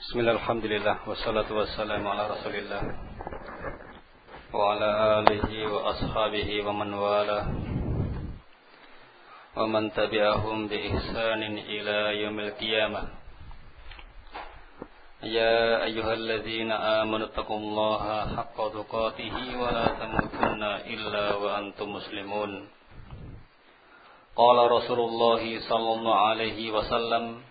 Bismillah, alhamdulillah, wassalatu wassalamu ala rasulillah. Wa ala alihi wa ashabihi wa man wala. Wa man tabi'ahum bi ihsanin ila yawmil qiyamah. Ya ayyuhalladzina amanu taqullaha haqqa tuqatihi wa la tamutunna illa wa antum muslimun. Qala Rasulullah sallallahu alaihi wasallam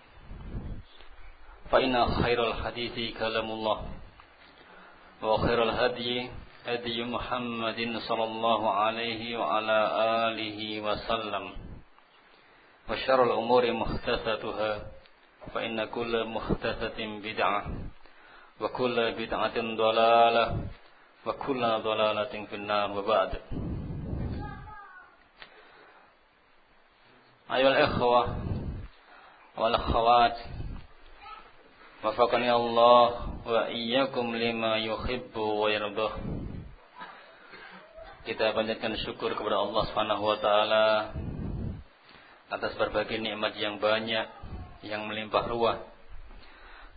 فإن خير الحديث كلام الله وخير الهدي هدي محمد صلى الله عليه وعلى آله وسلم. وشر الأمور محدثاتها فإن كل محدثة بدعة وكل بدعة ضلالة وكل ضلالة في النار. وبعد أيها الإخوة والأخوات Wafakani Allah wa iyyakum lima yuhibbu wa yardah. Kita panjatkan syukur kepada Allah Subhanahu wa taala atas berbagai nikmat yang banyak yang melimpah ruah.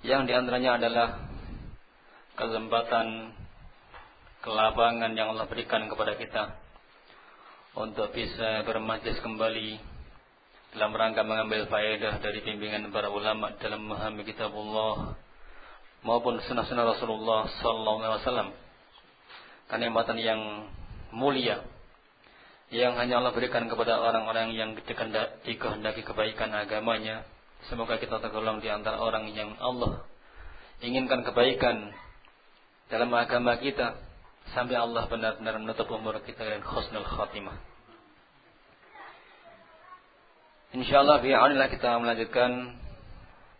Yang di antaranya adalah kesempatan kelapangan yang Allah berikan kepada kita untuk bisa bermajlis kembali dalam rangka mengambil faedah dari bimbingan para ulama dalam memahami kitabullah maupun sunnah-sunnah Rasulullah sallallahu alaihi wasallam. Kenikmatan yang mulia yang hanya Allah berikan kepada orang-orang yang dikehendaki kebaikan agamanya. Semoga kita tergolong di antara orang yang Allah inginkan kebaikan dalam agama kita sampai Allah benar-benar menutup umur kita dengan khusnul khatimah. Insyaallah bi'aunillah kita melanjutkan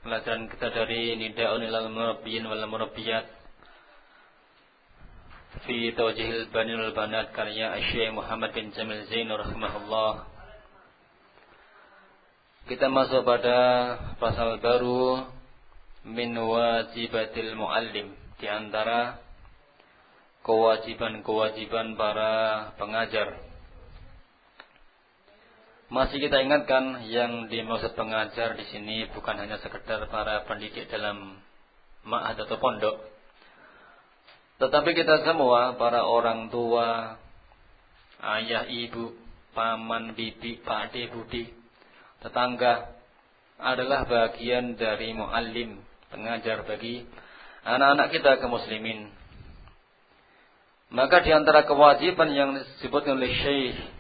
pelajaran kita dari Nida'un ilal murabbiyin wal murabbiyat fi tawjihil banil wal banat karya Syekh Muhammad bin Jamil Zain rahimahullah. Kita masuk pada pasal baru min wajibatil muallim di antara kewajiban-kewajiban para pengajar. Masih kita ingatkan yang dimaksud pengajar di sini bukan hanya sekedar para pendidik dalam ma'had atau pondok. Tetapi kita semua, para orang tua, ayah, ibu, paman, bibi, pakde, budi, tetangga, adalah bagian dari muallim, pengajar bagi anak-anak kita ke muslimin. Maka di antara kewajiban yang disebutkan oleh Syekh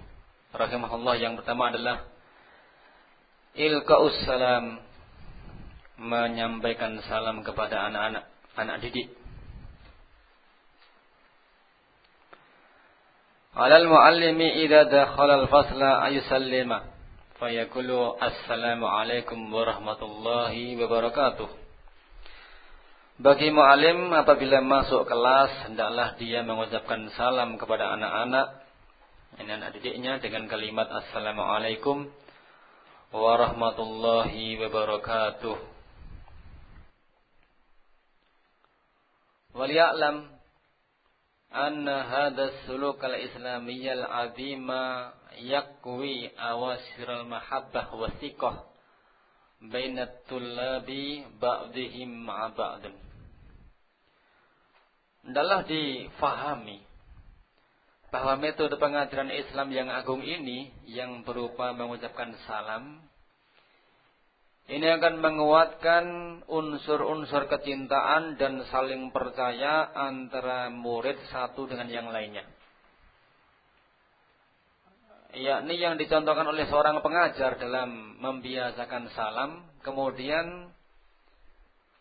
rahimahullah yang pertama adalah ilqaus salam menyampaikan salam kepada anak-anak anak didik. Alal muallimi idza dakhala al-fasla ayusallima fayaqulu assalamu alaikum warahmatullahi wabarakatuh. Bagi muallim apabila masuk kelas hendaklah dia mengucapkan salam kepada anak-anak ini anak didiknya dengan kalimat Assalamualaikum warahmatullahi wabarakatuh. Waliya'lam anna hadha suluk al-islamiyya al-azima yakwi awasir al-mahabbah wa thiqah bainat tullabi ba'dihim ma'a ba'din. Adalah difahami bahwa metode pengajaran Islam yang agung ini yang berupa mengucapkan salam ini akan menguatkan unsur-unsur kecintaan dan saling percaya antara murid satu dengan yang lainnya. Yakni yang dicontohkan oleh seorang pengajar dalam membiasakan salam, kemudian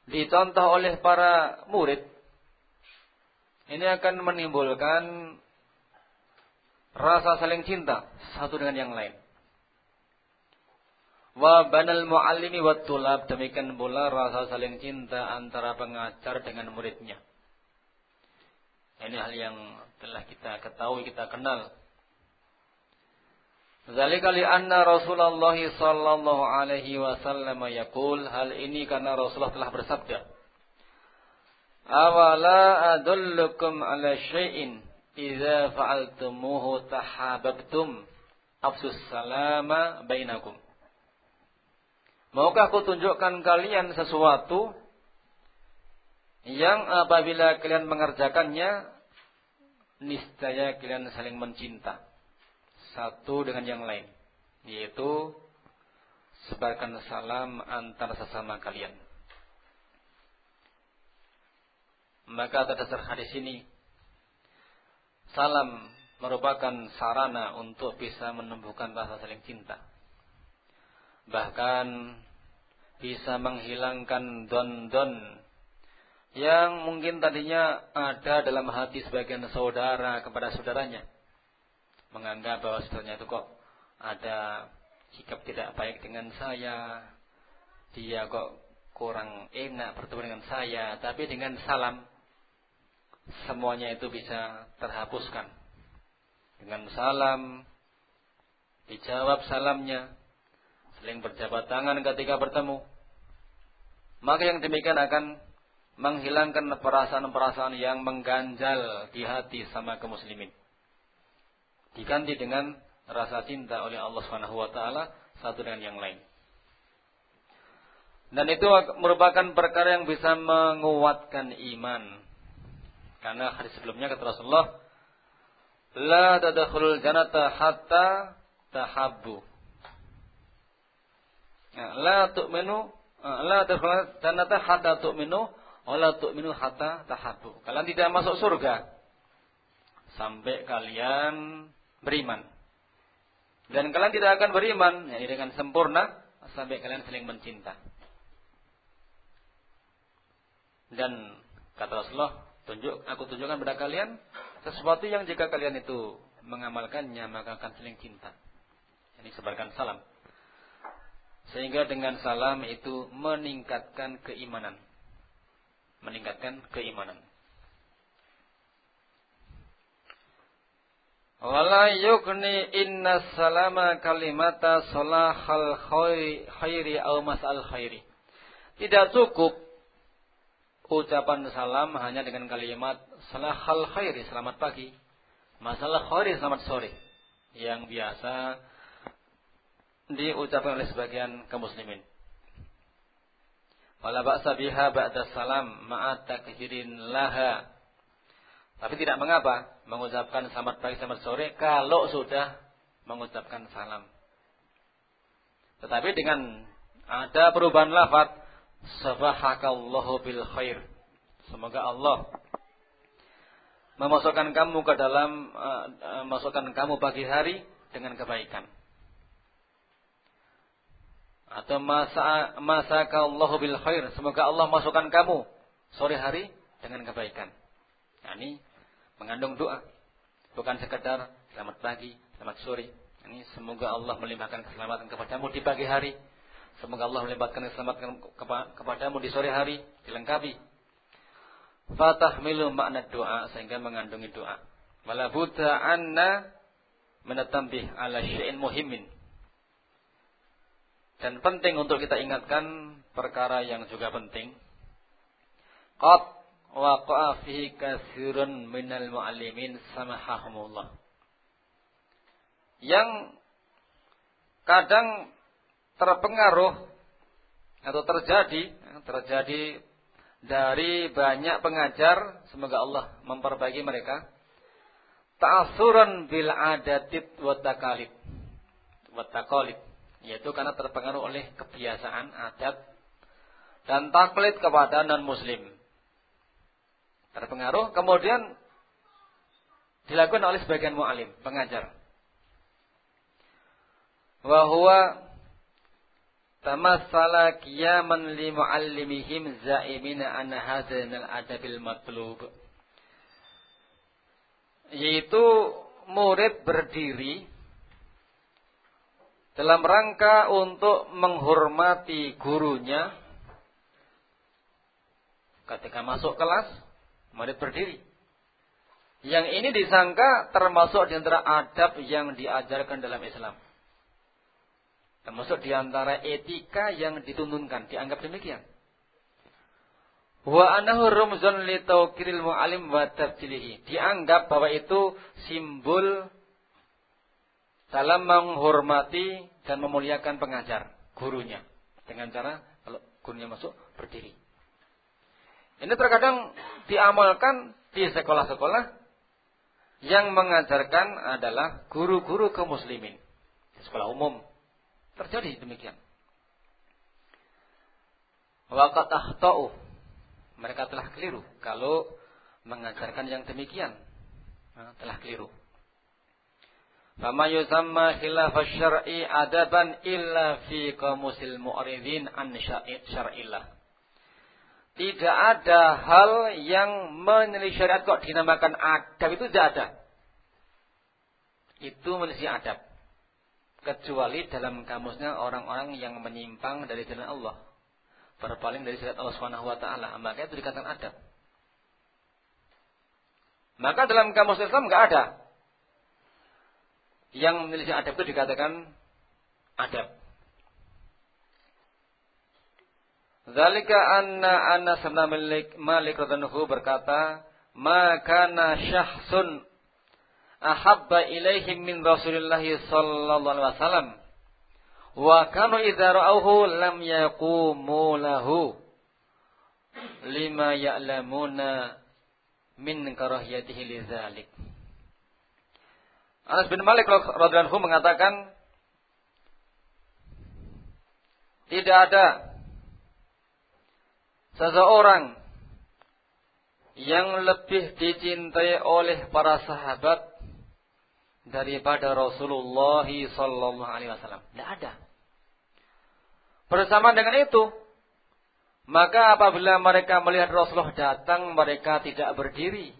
dicontoh oleh para murid. Ini akan menimbulkan rasa saling cinta satu dengan yang lain. Wa banal muallimi wa tulab demikian pula rasa saling cinta antara pengajar dengan muridnya. Ini hal yang telah kita ketahui, kita kenal. Zalika li anna Rasulullah sallallahu alaihi wasallam yaqul hal ini karena Rasulullah telah bersabda Awala adullukum ala syai'in Iza fa'altumuhu tahababtum afsus salama bainakum. Maukah aku tunjukkan kalian sesuatu yang apabila kalian mengerjakannya niscaya kalian saling mencinta satu dengan yang lain yaitu sebarkan salam antar sesama kalian maka atas dasar hadis ini salam merupakan sarana untuk bisa menumbuhkan rasa saling cinta bahkan bisa menghilangkan don-don yang mungkin tadinya ada dalam hati sebagian saudara kepada saudaranya. Menganggap bahwa saudaranya itu kok ada sikap tidak baik dengan saya. Dia kok kurang enak bertemu dengan saya. Tapi dengan salam, semuanya itu bisa terhapuskan. Dengan salam, dijawab salamnya, saling berjabat tangan ketika bertemu. Maka yang demikian akan menghilangkan perasaan-perasaan yang mengganjal di hati sama kaum muslimin. Diganti dengan rasa cinta oleh Allah Subhanahu wa taala satu dengan yang lain. Dan itu merupakan perkara yang bisa menguatkan iman. Karena hadis sebelumnya kata Rasulullah, "La tadkhulul jannata hatta tahabbu." Ya, la tu'minu la tadkhulul jannata hatta tu'minu Wala tu'minu hatta tahabu. Kalian tidak masuk surga sampai kalian beriman. Dan kalian tidak akan beriman yakni dengan sempurna sampai kalian saling mencinta. Dan kata Rasulullah, tunjuk aku tunjukkan pada kalian sesuatu yang jika kalian itu mengamalkannya maka akan saling cinta. Ini sebarkan salam. Sehingga dengan salam itu meningkatkan keimanan meningkatkan keimanan. Wala yukni inna salama kalimata salahal khairi au mas'al khairi. Tidak cukup ucapan salam hanya dengan kalimat salahal khairi, selamat pagi. Masalah khairi, selamat sore. Yang biasa diucapkan oleh sebagian kaum muslimin. Wala ba'sa biha ba'da salam ma'at takhirin laha. Tapi tidak mengapa mengucapkan selamat pagi selamat sore kalau sudah mengucapkan salam. Tetapi dengan ada perubahan lafaz sabahakallahu bil khair. Semoga Allah memasukkan kamu ke dalam uh, uh, masukkan kamu pagi hari dengan kebaikan atau masa masa Allah bil khair. Semoga Allah masukkan kamu sore hari dengan kebaikan. Nah, ini mengandung doa. Bukan sekedar selamat pagi, selamat sore. Ini semoga Allah melimpahkan keselamatan kepadamu di pagi hari. Semoga Allah melimpahkan keselamatan kepadamu di sore hari. Dilengkapi. Fatah milu makna doa sehingga mengandungi doa. Wala buddha anna menetambih ala syai'in muhimin dan penting untuk kita ingatkan perkara yang juga penting. Qad waqa'a fihi katsirun minal muallimin samahahumullah. Yang kadang terpengaruh atau terjadi terjadi dari banyak pengajar semoga Allah memperbaiki mereka ta'asuran bil adatit wa takalid wa takalid yaitu karena terpengaruh oleh kebiasaan adat dan taklid kepada non muslim. Terpengaruh kemudian dilakukan oleh sebagian mu'alim, pengajar. Wahwa tamassala qiyaman li muallimihim zaimina an hadzal adabil matlub. Yaitu murid berdiri dalam rangka untuk menghormati gurunya. Ketika masuk kelas murid berdiri. Yang ini disangka termasuk di antara adab yang diajarkan dalam Islam termasuk di antara etika yang dituntunkan dianggap demikian wa anahu rumzun li tawqiril mu'alim wa tabjilihi dianggap bahwa itu simbol dalam menghormati dan memuliakan pengajar, gurunya. Dengan cara kalau gurunya masuk berdiri. Ini terkadang diamalkan di sekolah-sekolah yang mengajarkan adalah guru-guru kaum muslimin. Di sekolah umum. Terjadi demikian. Waqat ahtau. Mereka telah keliru. Kalau mengajarkan yang demikian. Nah, telah keliru. Fama yusamma khilaf syar'i adaban illa fi qamusil mu'ridin an syar'illah. Tidak ada hal yang menyelisih syariat kok dinamakan adab itu tidak ada. Itu menyelisih adab. Kecuali dalam kamusnya orang-orang yang menyimpang dari jalan Allah. Berpaling dari syariat Allah Subhanahu wa taala, maka itu dikatakan adab. Maka dalam kamus Islam enggak ada yang menyelisih adab itu dikatakan adab. Zalika anna Anas bin Malik Malik radhiyallahu berkata, "Maka syahsun ahabba ilaihim min Rasulillah sallallahu alaihi wasallam wa kanu idza ra'awhu lam yaqumu lahu lima ya'lamuna min karahiyatihi lidzalik." Anas bin Malik radhiyallahu mengatakan tidak ada seseorang yang lebih dicintai oleh para sahabat daripada Rasulullah sallallahu alaihi wasallam. Tidak ada. Bersama dengan itu, maka apabila mereka melihat Rasulullah datang, mereka tidak berdiri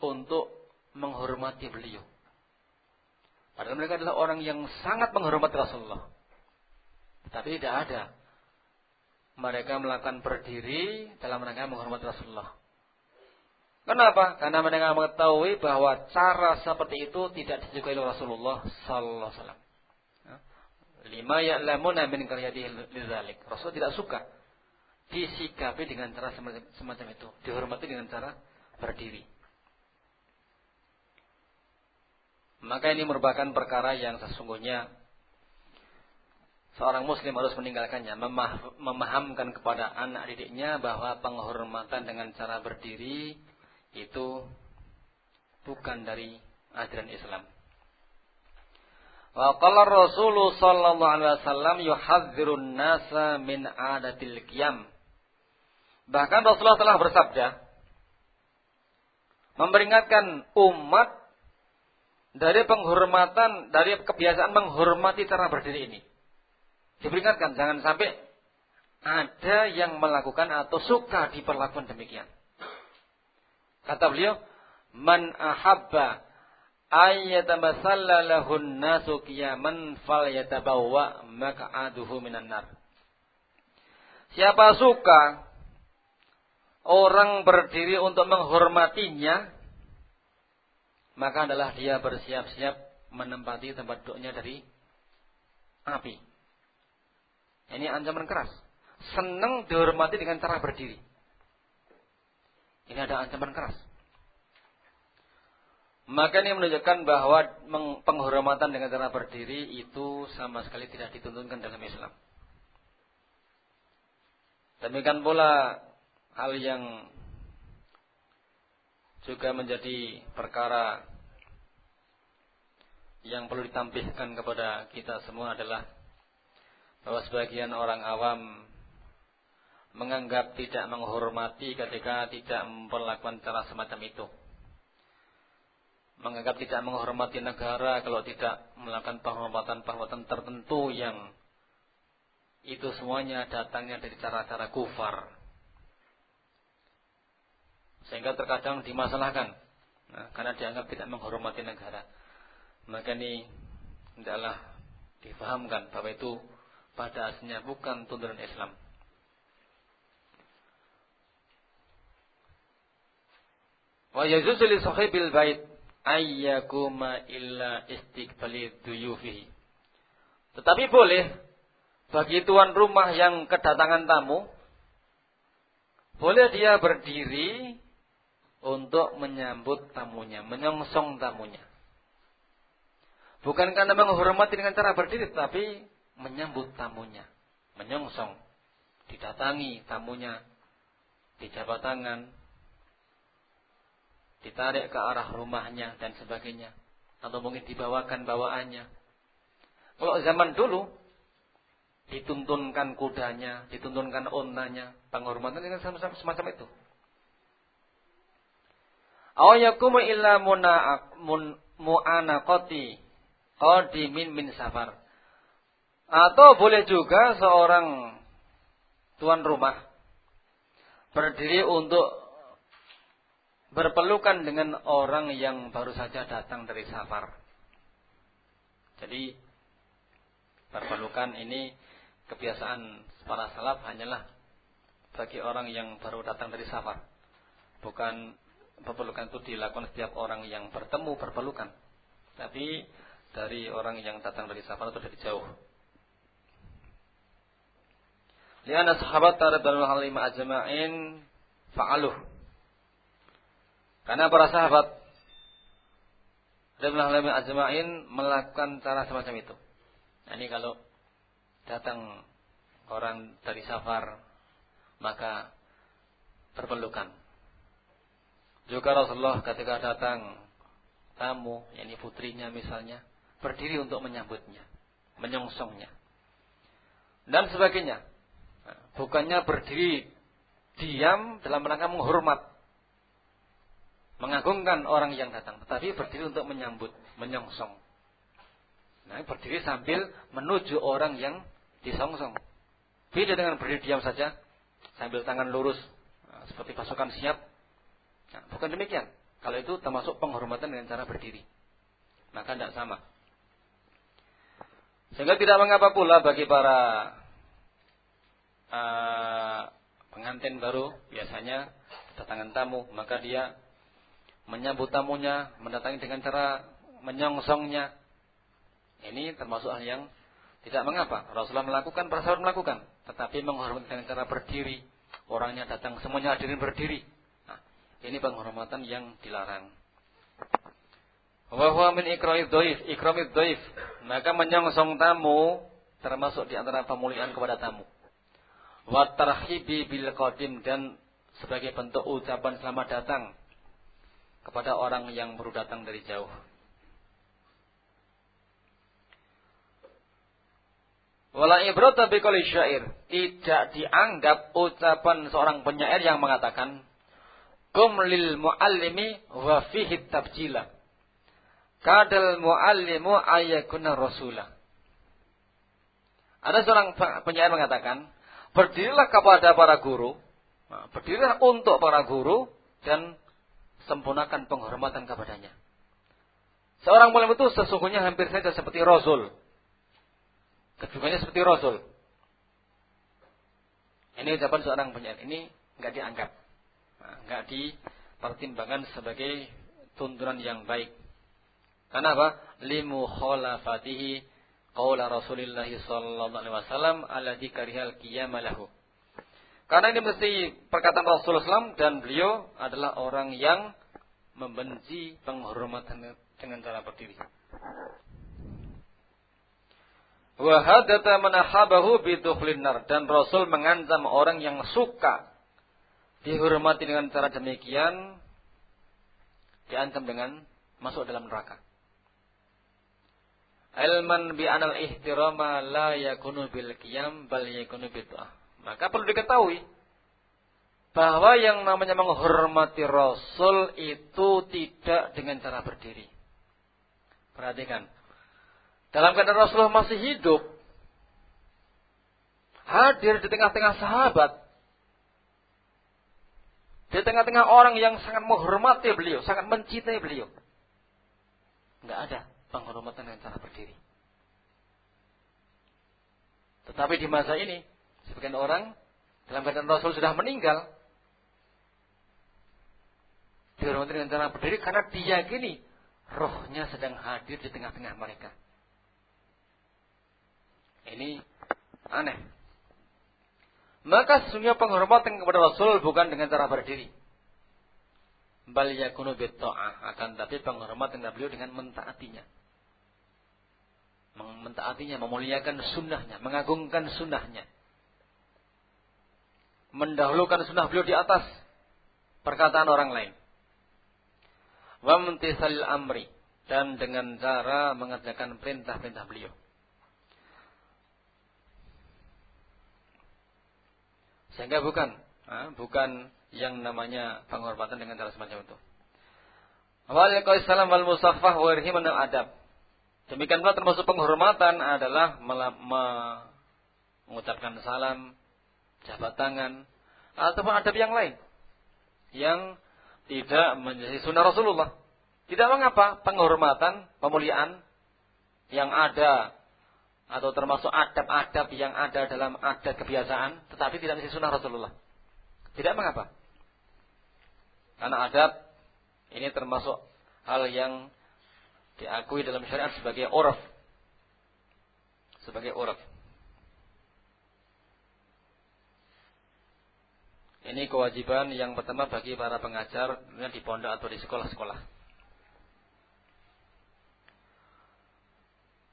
untuk menghormati beliau. Padahal mereka adalah orang yang sangat menghormati Rasulullah. Tapi tidak ada mereka melakukan berdiri dalam rangka menghormati Rasulullah. Kenapa? Karena mereka mengetahui bahwa cara seperti itu tidak disukai oleh Rasulullah sallallahu alaihi wasallam. Lima ya'lamuna min qaryatihi lidzalik. Rasul tidak suka disikapi dengan cara semacam itu, dihormati dengan cara berdiri. Maka ini merupakan perkara yang sesungguhnya seorang muslim harus meninggalkannya, memahamkan kepada anak didiknya bahwa penghormatan dengan cara berdiri itu bukan dari ajaran Islam. Wa qala Rasul sallallahu alaihi wasallam yuhadzirun nasa min adatil qiyam. Bahkan Rasulullah telah bersabda memperingatkan umat dari penghormatan, dari kebiasaan menghormati cara berdiri ini. Diperingatkan jangan sampai ada yang melakukan atau suka diperlakukan demikian. Kata beliau, "Man ahabba ayyatamasalla lahun nasu qiyaman falyatabawwa maq'aduhu minan nar." Siapa suka orang berdiri untuk menghormatinya, maka adalah dia bersiap-siap menempati tempat duduknya dari api. Ini ancaman keras. Senang dihormati dengan cara berdiri. Ini ada ancaman keras. Maka ini menunjukkan bahwa penghormatan dengan cara berdiri itu sama sekali tidak dituntunkan dalam Islam. Demikian pula hal yang juga menjadi perkara yang perlu ditampilkan kepada kita semua adalah bahwa sebagian orang awam menganggap tidak menghormati ketika tidak memperlakukan cara semacam itu. Menganggap tidak menghormati negara kalau tidak melakukan penghormatan-penghormatan tertentu yang itu semuanya datangnya dari cara-cara kufar. Sehingga terkadang dimasalahkan. Nah, karena dianggap tidak menghormati negara. Maka ini adalah difahamkan bahwa itu pada aslinya bukan tuntunan Islam. Wa yajuzu li sahibil bait ayyakuma illa istiqbali duyufihi. Tetapi boleh bagi tuan rumah yang kedatangan tamu boleh dia berdiri untuk menyambut tamunya, menyongsong tamunya. Bukan karena menghormati dengan cara berdiri, tapi menyambut tamunya, menyongsong, didatangi tamunya dijabat tangan, ditarik ke arah rumahnya dan sebagainya. Atau mungkin dibawakan bawaannya. Kalau zaman dulu, dituntunkan kudanya, dituntunkan onanya, penghormatan dengan semacam itu. Aw yakumu illa mu'anaqati qadimin min safar. Atau boleh juga seorang tuan rumah berdiri untuk berpelukan dengan orang yang baru saja datang dari safar. Jadi berpelukan ini kebiasaan para salaf hanyalah bagi orang yang baru datang dari safar. Bukan berpelukan itu dilakukan setiap orang yang bertemu berpelukan. Tapi dari orang yang datang dari safar atau dari jauh. Lihat sahabat radhiyallahu anhum ajma'in fa'aluh karena para sahabat Ridwanul Azma'in melakukan cara semacam itu. Nah, ini kalau datang orang dari safar maka terpelukan. Juga Rasulullah ketika datang tamu, yakni putrinya misalnya, berdiri untuk menyambutnya, menyongsongnya. Dan sebagainya. Nah, bukannya berdiri diam dalam rangka menghormat mengagungkan orang yang datang, tetapi berdiri untuk menyambut, menyongsong. Nah, berdiri sambil menuju orang yang disongsong. Beda dengan berdiri diam saja, sambil tangan lurus, nah, seperti pasukan siap. Nah, bukan demikian. Kalau itu termasuk penghormatan dengan cara berdiri. Maka tidak sama. Sehingga tidak mengapa pula bagi para uh, pengantin baru biasanya kedatangan tamu, maka dia menyambut tamunya, mendatangi dengan cara menyongsongnya. Ini termasuk hal yang tidak mengapa. Rasulullah melakukan, para sahabat melakukan. Tetapi menghormati dengan cara berdiri. Orangnya datang, semuanya hadirin berdiri. Nah, ini penghormatan yang dilarang. Wahwa min ikramid doif, ikramid doif. Maka menyongsong tamu termasuk di antara pemuliaan kepada tamu. Wa tarhibi bil qadim dan sebagai bentuk ucapan selamat datang kepada orang yang baru datang dari jauh. Wala ibrata biqali syair. Tidak dianggap ucapan seorang penyair yang mengatakan Kum lil muallimi wa fihi tabjila. Kadal muallimu ayakuna rasulah. Ada seorang penyair mengatakan, berdirilah kepada para guru, berdirilah untuk para guru dan sempurnakan penghormatan kepadanya. Seorang mulim itu sesungguhnya hampir saja seperti Rasul. Kedudukannya seperti Rasul. Ini ucapan seorang penyair. Ini nggak dianggap. Nah, nggak dipertimbangkan sebagai tuntunan yang baik. Karena apa? Limu khalafatihi qawla Rasulullah sallallahu alaihi wasallam alladzi karihal qiyamalahu. Karena ini mesti perkataan Rasulullah SAW dan beliau adalah orang yang membenci penghormatan dengan cara berdiri. Wahadata manahabahu bidukhlin nar. Dan Rasul mengancam orang yang suka dihormati dengan cara demikian diancam dengan masuk dalam neraka. Ilman bi anal ihtirama la yakunu bil qiyam bal yakunu bid'ah. Maka perlu diketahui bahwa yang namanya menghormati Rasul itu tidak dengan cara berdiri. Perhatikan. Dalam keadaan Rasulullah masih hidup, hadir di tengah-tengah sahabat, di tengah-tengah orang yang sangat menghormati beliau, sangat mencintai beliau. Enggak ada penghormatan dengan cara berdiri. Tetapi di masa ini, Sebagian orang dalam keadaan Rasul sudah meninggal dihormati dengan cara berdiri karena diyakini rohnya sedang hadir di tengah-tengah mereka. Ini aneh. Maka sesungguhnya penghormatan kepada Rasul bukan dengan cara berdiri. Bal yakunu akan tapi penghormatan beliau dengan mentaatinya. Mentaatinya, memuliakan sunnahnya, mengagungkan sunnahnya. Mendahulukan sunnah beliau di atas perkataan orang lain. Wa mentisalil amri dan dengan cara mengerjakan perintah-perintah beliau. Sehingga bukan bukan yang namanya penghormatan dengan cara semacam itu. Waalaikumsalam salam wal musaffah wa adab. Demikian pula termasuk penghormatan adalah mengucapkan salam, jabat tangan, ataupun adab yang lain yang tidak menjadi sunnah Rasulullah. Tidak mengapa penghormatan, pemuliaan yang ada atau termasuk adab-adab yang ada dalam adat kebiasaan, tetapi tidak menjadi sunnah Rasulullah. Tidak mengapa. Karena adab ini termasuk hal yang diakui dalam syariat sebagai uraf. Sebagai uraf. Ini kewajiban yang pertama bagi para pengajar di pondok atau di sekolah-sekolah.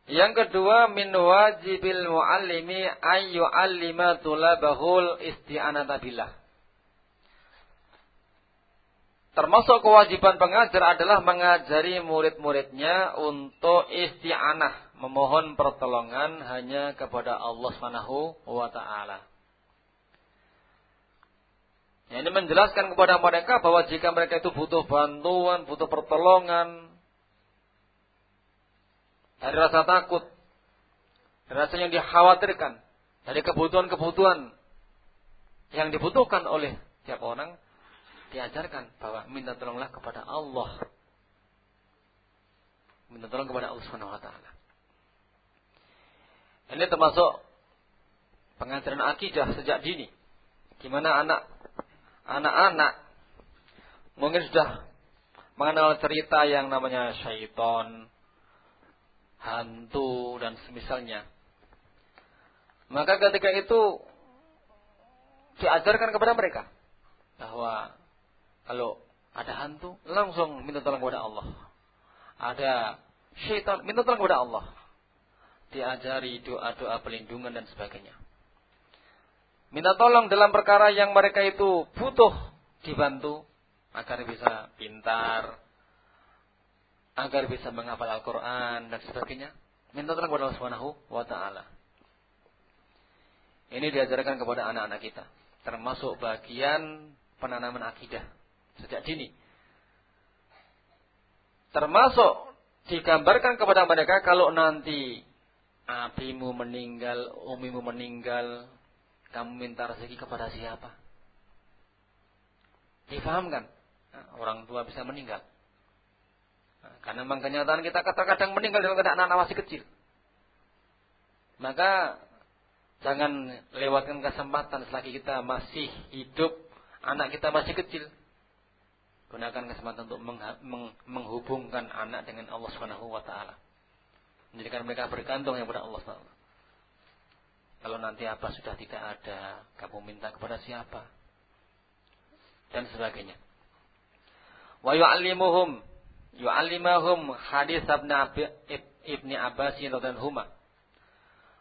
Yang kedua min wajibil muallimi ay yu'allima tulabahul isti'anata billah. Termasuk kewajiban pengajar adalah mengajari murid-muridnya untuk isti'anah, memohon pertolongan hanya kepada Allah Subhanahu wa taala. Ya, ini menjelaskan kepada mereka bahwa jika mereka itu butuh bantuan, butuh pertolongan, dari rasa takut, dari rasa yang dikhawatirkan, dari kebutuhan-kebutuhan yang dibutuhkan oleh tiap orang, diajarkan bahwa minta tolonglah kepada Allah. Minta tolong kepada Allah Subhanahu. Ini termasuk pengajaran akidah sejak dini. Gimana anak anak-anak mungkin sudah mengenal cerita yang namanya syaitan, hantu dan semisalnya. Maka ketika itu diajarkan kepada mereka bahwa kalau ada hantu, langsung minta tolong kepada Allah. Ada syaitan, minta tolong kepada Allah. Diajari doa-doa pelindungan dan sebagainya. Minta tolong dalam perkara yang mereka itu butuh dibantu agar bisa pintar, agar bisa menghafal Al-Quran dan sebagainya. Minta tolong kepada Allah Subhanahu wa taala. Ini diajarkan kepada anak-anak kita, termasuk bagian penanaman akidah sejak dini. Termasuk digambarkan kepada mereka kalau nanti abimu meninggal, umimu meninggal, kamu minta rezeki kepada siapa? Difahamkan, nah, orang tua bisa meninggal. Nah, karena memang kenyataan kita kadang-kadang meninggal dalam keadaan anak masih kecil. Maka jangan lewatkan kesempatan selagi kita masih hidup, anak kita masih kecil. Gunakan kesempatan untuk menghubungkan anak dengan Allah Subhanahu wa taala. Menjadikan mereka bergantung kepada Allah Subhanahu Kalau nanti apa sudah tidak ada, kamu minta kepada siapa? Dan sebagainya. Wa yu'allimuhum yu'allimahum hadis Ibn Abbas radhiyallahu anhu.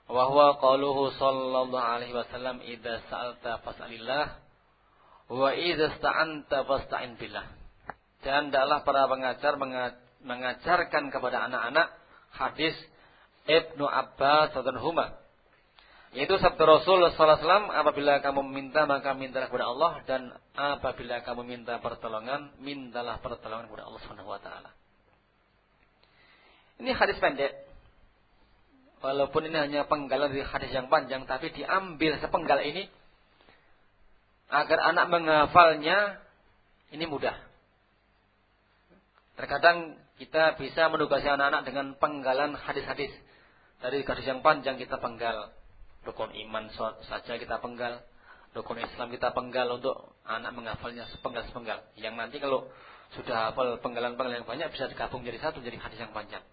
Wa huwa qauluhu sallallahu alaihi wasallam idza sa'alta fas'alillah wa idza sta'anta fasta'in billah. Dan adalah para pengajar mengajarkan kepada anak-anak hadis Ibnu Abbas dan Huma. Yaitu sabda Rasul SAW, apabila kamu meminta maka mintalah kepada Allah dan apabila kamu minta pertolongan, mintalah pertolongan kepada Allah Subhanahu wa taala. Ini hadis pendek. Walaupun ini hanya penggalan dari hadis yang panjang, tapi diambil sepenggal ini agar anak menghafalnya ini mudah. Terkadang kita bisa menugasi anak-anak dengan penggalan hadis-hadis. Dari hadis yang panjang kita penggal. Rukun iman saja kita penggal. Rukun Islam kita penggal untuk anak menghafalnya sepenggal-sepenggal. Yang nanti kalau sudah hafal penggalan-penggalan yang banyak bisa digabung jadi satu jadi hadis yang panjang.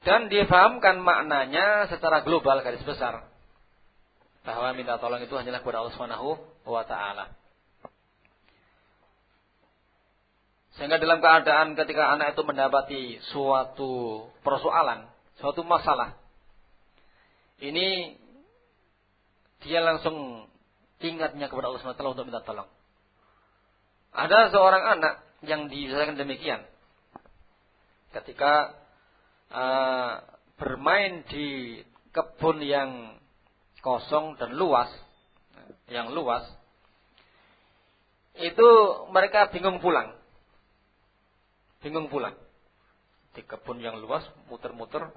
Dan difahamkan maknanya secara global garis besar. Bahwa minta tolong itu hanyalah kepada Allah Subhanahu wa taala. Sehingga dalam keadaan ketika anak itu mendapati suatu persoalan, suatu masalah, ini dia langsung ingatnya kepada Allah SWT untuk minta tolong. Ada seorang anak yang dijelaskan demikian. Ketika uh, bermain di kebun yang kosong dan luas, yang luas, itu mereka bingung pulang. Bingung pulang. Di kebun yang luas, muter-muter,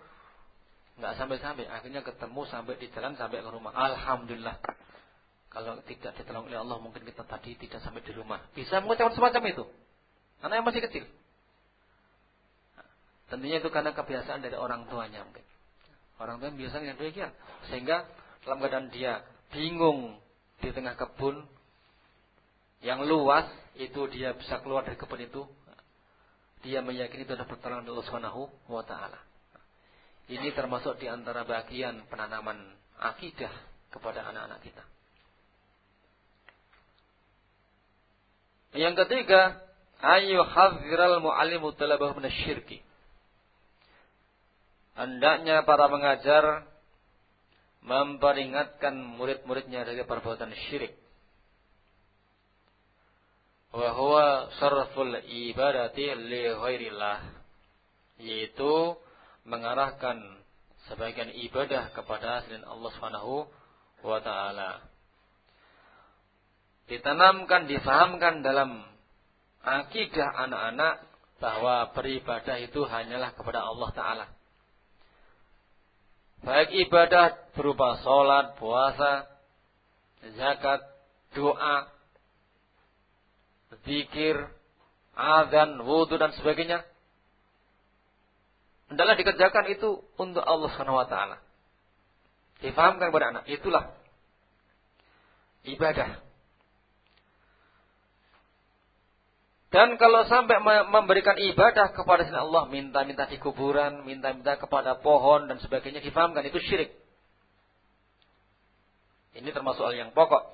nggak sampai-sampai. Akhirnya ketemu sampai di jalan sampai ke rumah. Alhamdulillah. Kalau tidak ditolong oleh Allah mungkin kita tadi tidak sampai di rumah. Bisa mengucapkan semacam itu. Karena yang masih kecil. tentunya itu karena kebiasaan dari orang tuanya mungkin. Orang tua biasanya demikian. Sehingga dalam keadaan dia bingung di tengah kebun yang luas itu dia bisa keluar dari kebun itu dia meyakini itu adalah pertolongan Allah Subhanahu wa taala. Ini termasuk di antara bagian penanaman akidah kepada anak-anak kita. Yang ketiga, ayu hadziral muallimu talabahu minasyirki. Hendaknya para pengajar memperingatkan murid-muridnya dari perbuatan syirik. Wa huwa sarful ibadati li ghairillah. Yaitu mengarahkan sebagian ibadah kepada selain Allah Subhanahu wa taala ditanamkan, difahamkan dalam akidah anak-anak bahwa beribadah itu hanyalah kepada Allah Ta'ala. Baik ibadah berupa sholat, puasa, zakat, doa, zikir, azan, wudhu dan sebagainya. Hendaklah dikerjakan itu untuk Allah Subhanahu wa taala. Difahamkan kepada anak, itulah ibadah. Dan kalau sampai memberikan ibadah kepada selain Allah, minta-minta di kuburan, minta-minta kepada pohon dan sebagainya, difahamkan itu syirik. Ini termasuk hal yang pokok.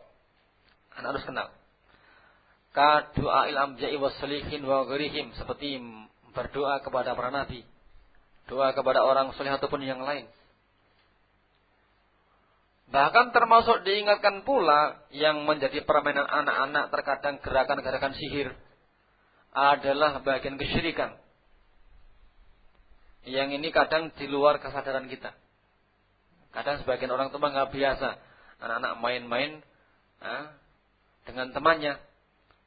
Anda harus kenal. Kadu'a il amja'i wassalihin wa gharihim. Seperti berdoa kepada para nabi. Doa kepada orang soleh ataupun yang lain. Bahkan termasuk diingatkan pula yang menjadi permainan anak-anak terkadang gerakan-gerakan sihir adalah bagian kesyirikan. Yang ini kadang di luar kesadaran kita. Kadang sebagian orang tua nggak biasa anak-anak main-main dengan temannya,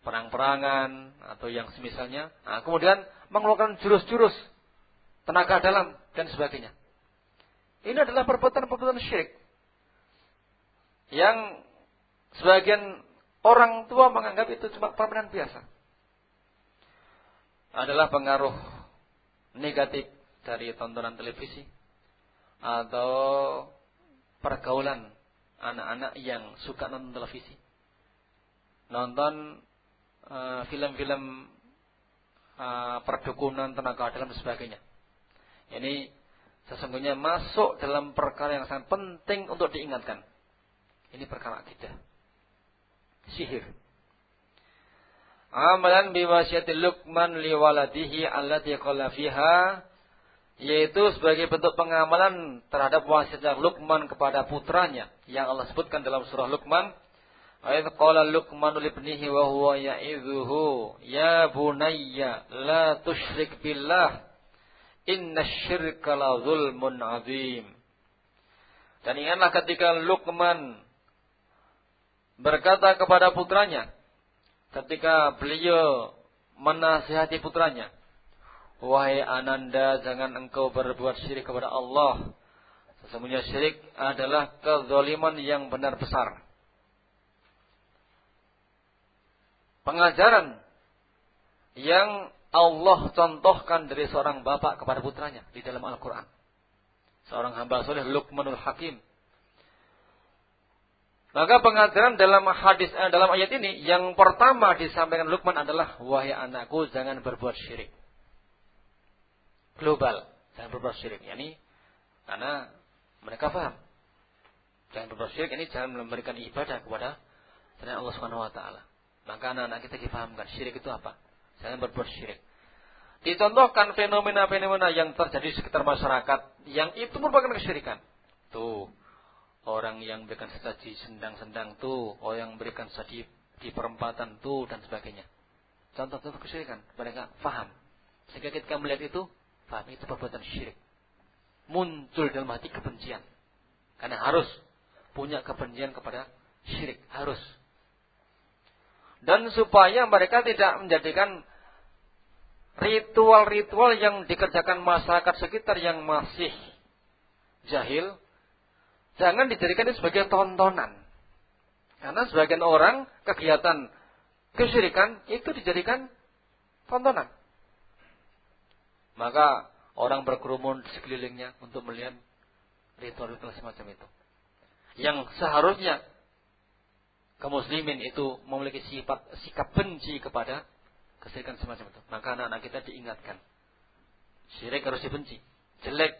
perang-perangan atau yang semisalnya. Nah, kemudian mengeluarkan jurus-jurus tenaga dalam dan sebagainya. Ini adalah perbuatan-perbuatan syirik yang sebagian orang tua menganggap itu cuma permainan biasa adalah pengaruh negatif dari tontonan televisi atau pergaulan anak-anak yang suka nonton televisi. Nonton uh, film-film uh, perdukunan tenaga dalam dan sebagainya. Ini sesungguhnya masuk dalam perkara yang sangat penting untuk diingatkan. Ini perkara akidah. Sihir amalan biwasiati Luqman liwaladihi allati qala fiha yaitu sebagai bentuk pengamalan terhadap wasiat Luqman kepada putranya yang Allah sebutkan dalam surah Luqman ayat qala Luqman li ibnihi wa huwa ya'idhuhu ya bunayya la tusyrik billah inna syirka la zulmun azim dan ingatlah ketika Luqman berkata kepada putranya ketika beliau menasihati putranya, Wahai Ananda, jangan engkau berbuat syirik kepada Allah. Sesungguhnya syirik adalah kezaliman yang benar besar. Pengajaran yang Allah contohkan dari seorang bapak kepada putranya di dalam Al-Quran. Seorang hamba soleh Luqmanul Hakim maka pengajaran dalam hadis eh, dalam ayat ini yang pertama disampaikan Luqman adalah wahai anakku jangan berbuat syirik. Global, jangan berbuat syirik. Yani karena mereka paham. Jangan berbuat syirik ini jangan memberikan ibadah kepada selain Allah taala. Maka anak-anak kita dipahamkan syirik itu apa? Jangan berbuat syirik. Dicontohkan fenomena-fenomena yang terjadi di sekitar masyarakat yang itu merupakan kesyirikan. Tuh, orang yang memberikan sesaji sendang-sendang tuh, orang yang memberikan sesaji di perempatan tuh dan sebagainya. Contoh-contoh kesyirikan, mereka faham. Sehingga ketika melihat itu, faham itu perbuatan syirik. Muncul dalam hati kebencian. Karena harus punya kebencian kepada syirik, harus. Dan supaya mereka tidak menjadikan ritual-ritual yang dikerjakan masyarakat sekitar yang masih jahil, jangan dijadikan sebagai tontonan. Karena sebagian orang kegiatan kesyirikan itu dijadikan tontonan. Maka orang berkerumun di sekelilingnya untuk melihat ritual-ritual semacam itu. Yang seharusnya kaum muslimin itu memiliki sifat sikap benci kepada kesyirikan semacam itu. Maka anak-anak kita diingatkan. Syirik harus dibenci. Jelek.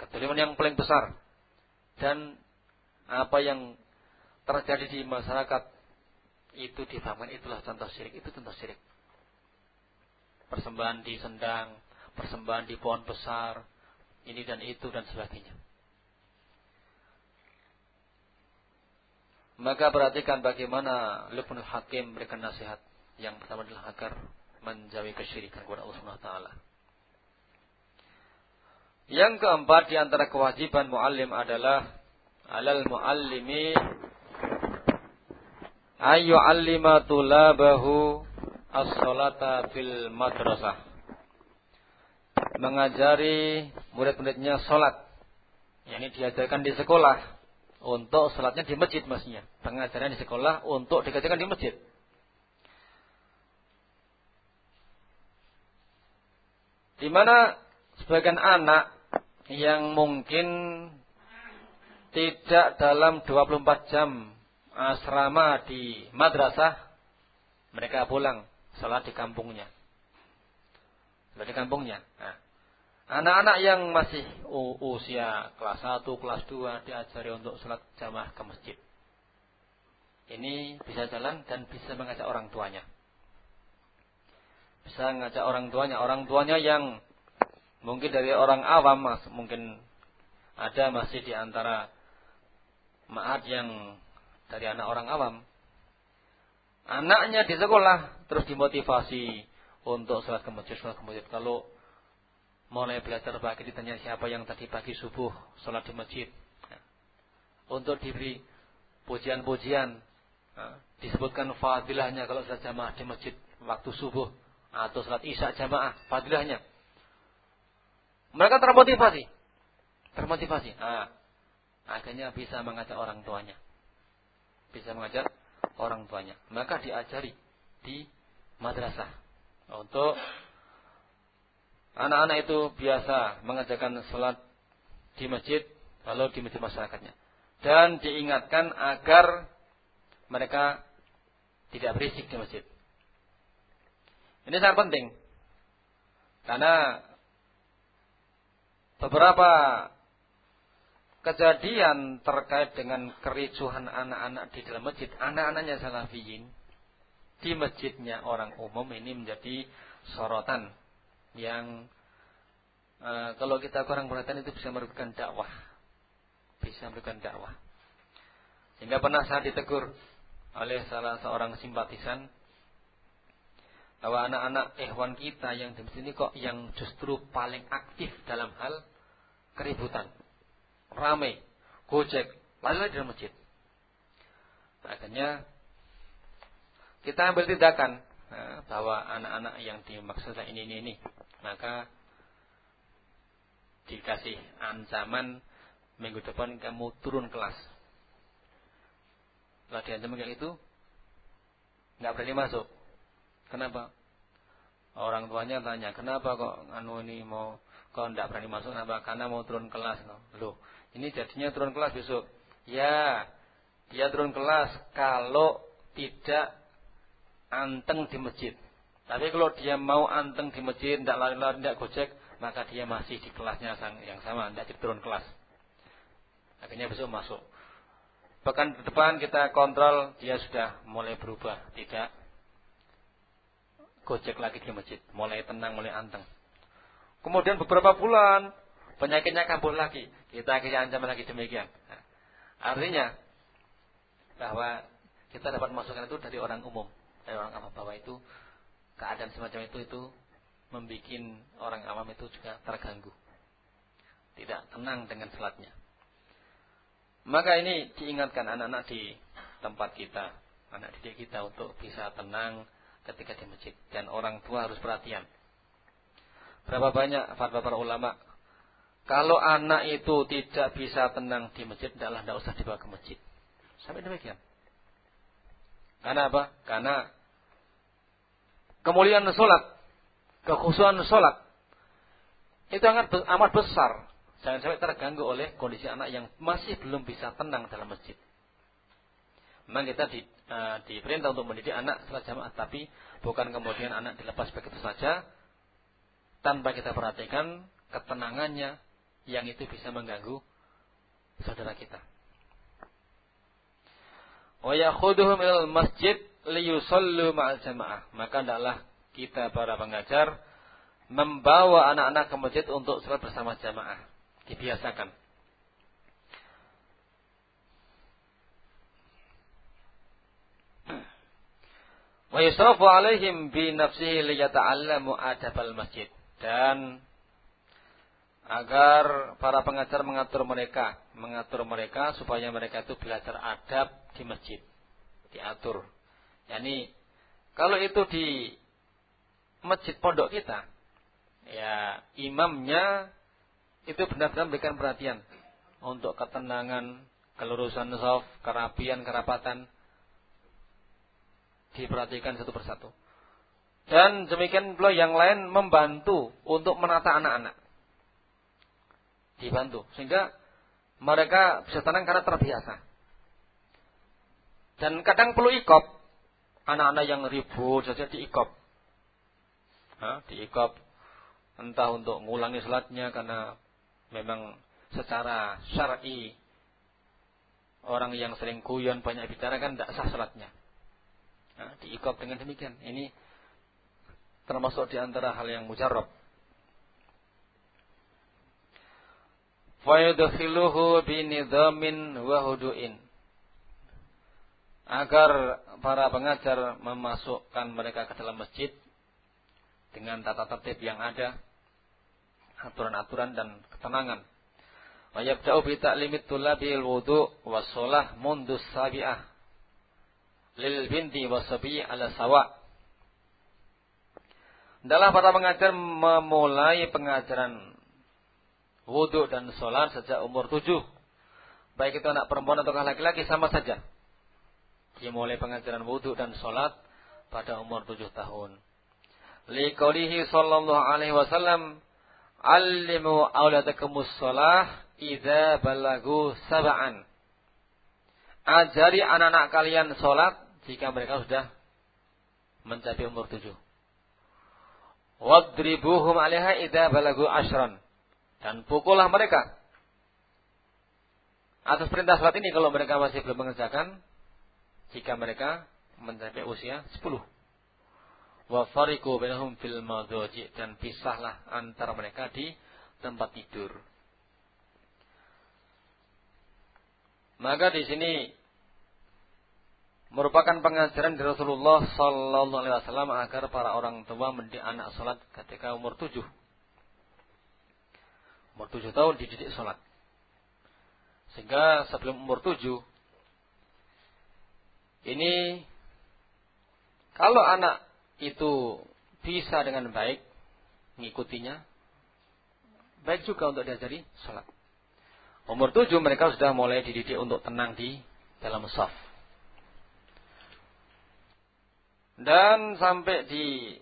Kedoliman yang paling besar. Dan apa yang terjadi di masyarakat itu difahamkan itulah contoh syirik itu contoh syirik persembahan di sendang persembahan di pohon besar ini dan itu dan sebagainya maka perhatikan bagaimana Luqmanul Hakim memberikan nasihat yang pertama adalah agar menjauhi kesyirikan kepada Allah Subhanahu taala yang keempat di antara kewajiban muallim adalah alal muallimi ayu allima tulabahu as-salata fil madrasah. Mengajari murid-muridnya salat. Yang ini diajarkan di sekolah untuk salatnya di masjid maksudnya. Pengajaran di sekolah untuk dikerjakan di masjid. Di mana sebagian anak yang mungkin tidak dalam 24 jam asrama di madrasah, mereka pulang salat di kampungnya. Di kampungnya. Nah, anak-anak yang masih usia kelas 1, kelas 2 diajari untuk salat jamaah ke masjid. Ini bisa jalan dan bisa mengajak orang tuanya. Bisa mengajak orang tuanya. Orang tuanya yang mungkin dari orang awam, mungkin ada masih di antara maat yang dari anak orang awam. Anaknya di sekolah terus dimotivasi untuk sholat ke masjid, sholat ke masjid. Kalau mulai belajar pagi ditanya siapa yang tadi pagi subuh sholat di masjid. Untuk diberi pujian-pujian. Disebutkan fadilahnya kalau sholat jamaah di masjid waktu subuh. Atau sholat isya jamaah, fadilahnya. Mereka termotivasi. Termotivasi. Nah, akhirnya bisa mengajak orang tuanya bisa mengajar orang tuanya. Maka diajari di madrasah. Untuk anak-anak itu biasa mengajarkan sholat di masjid, lalu di masjid masyarakatnya. Dan diingatkan agar mereka tidak berisik di masjid. Ini sangat penting. Karena beberapa kejadian terkait dengan kericuhan anak-anak di dalam masjid, anak-anaknya salafiyin di masjidnya orang umum ini menjadi sorotan yang e, kalau kita kurang perhatian itu bisa merugikan dakwah, bisa merugikan dakwah. Sehingga pernah saya ditegur oleh salah seorang simpatisan bahwa anak-anak ehwan kita yang di sini kok yang justru paling aktif dalam hal keributan ramai, gojek, lari-lari dalam masjid. Akhirnya kita ambil tindakan nah, bahwa anak-anak yang dimaksud ini ini ini, maka dikasih ancaman minggu depan kamu turun kelas. Setelah diancam kayak itu, nggak berani masuk. Kenapa? Orang tuanya tanya, kenapa kok anu ini mau kok nggak berani masuk? Kenapa? Karena mau turun kelas. Loh, ini jadinya turun kelas besok. Ya, dia turun kelas kalau tidak anteng di masjid. Tapi kalau dia mau anteng di masjid, tidak lari-lari, tidak gojek, maka dia masih di kelasnya yang sama, tidak turun kelas. Akhirnya besok masuk. Di depan kita kontrol, dia sudah mulai berubah, tidak gojek lagi di masjid, mulai tenang, mulai anteng. Kemudian beberapa bulan, penyakitnya kambuh lagi. Kita akhirnya ancaman lagi demikian. Nah, Artinya bahwa kita dapat masukan itu dari orang umum, dari orang awam bahwa itu keadaan semacam itu itu membuat orang awam itu juga terganggu. Tidak tenang dengan salatnya. Maka ini diingatkan anak-anak di tempat kita, anak didik kita untuk bisa tenang ketika di masjid dan orang tua harus perhatian. Berapa banyak fatwa para ulama kalau anak itu tidak bisa tenang di masjid, adalah tidak usah dibawa ke masjid. Sampai demikian. Karena apa? Karena kemuliaan sholat, kekhusuan sholat, itu amat, amat besar. Jangan sampai terganggu oleh kondisi anak yang masih belum bisa tenang dalam masjid. Memang kita di, uh, diperintah untuk mendidik anak setelah jamaah, tapi bukan kemudian anak dilepas begitu saja tanpa kita perhatikan ketenangannya, yang itu bisa mengganggu saudara kita. Wa ilal masjid liyusallu ma'al jamaah. Maka adalah kita para pengajar membawa anak-anak ke masjid untuk sholat bersama jamaah. Dibiasakan. Wa yusrafu alaihim bi nafsihi liyata'allamu adabal masjid. Dan agar para pengajar mengatur mereka, mengatur mereka supaya mereka itu belajar adab di masjid, diatur. Yani kalau itu di masjid pondok kita, ya imamnya itu benar-benar memberikan perhatian untuk ketenangan, kelurusan saf, kerapian, kerapatan diperhatikan satu persatu. Dan demikian pula yang lain membantu untuk menata anak-anak dibantu sehingga mereka bisa tenang karena terbiasa. Dan kadang perlu ikop. Anak-anak yang ribut saja diikop. Hah? Diikop. Entah untuk mengulangi sholatnya karena memang secara syar'i orang yang sering kuyon banyak bicara kan tidak sah sholatnya. Nah, diikop dengan demikian. Ini termasuk di antara hal yang mujarab. fayudkhiluhu binidhamin wa hudu'in agar para pengajar memasukkan mereka ke dalam masjid dengan tata tertib yang ada aturan-aturan dan ketenangan wa yabda'u bi ta'limit tulabil wudu was shalah mundus sabi'ah lil binti wasabi ala sawa adalah para pengajar memulai pengajaran wudhu dan sholat sejak umur tujuh. Baik itu anak perempuan atau laki-laki sama saja. Dimulai pengajaran wudhu dan sholat pada umur tujuh tahun. Liqaulihi sallallahu alaihi wasallam Alimu awladakumus sholah Iza balagu sab'an Ajari anak-anak kalian sholat Jika mereka sudah Mencapai umur tujuh Wadribuhum alaiha idza balagu ashran dan pukullah mereka. Atas perintah salat ini kalau mereka masih belum mengerjakan. Jika mereka mencapai usia 10. Wa fariqu bainahum fil madaji dan pisahlah antara mereka di tempat tidur. Maka di sini merupakan pengajaran dari Rasulullah Sallallahu Alaihi Wasallam agar para orang tua mendidik anak salat ketika umur tujuh. Umur tujuh tahun dididik sholat. Sehingga sebelum umur tujuh, ini kalau anak itu bisa dengan baik mengikutinya, baik juga untuk diajari sholat. Umur tujuh mereka sudah mulai dididik untuk tenang di dalam saf. Dan sampai di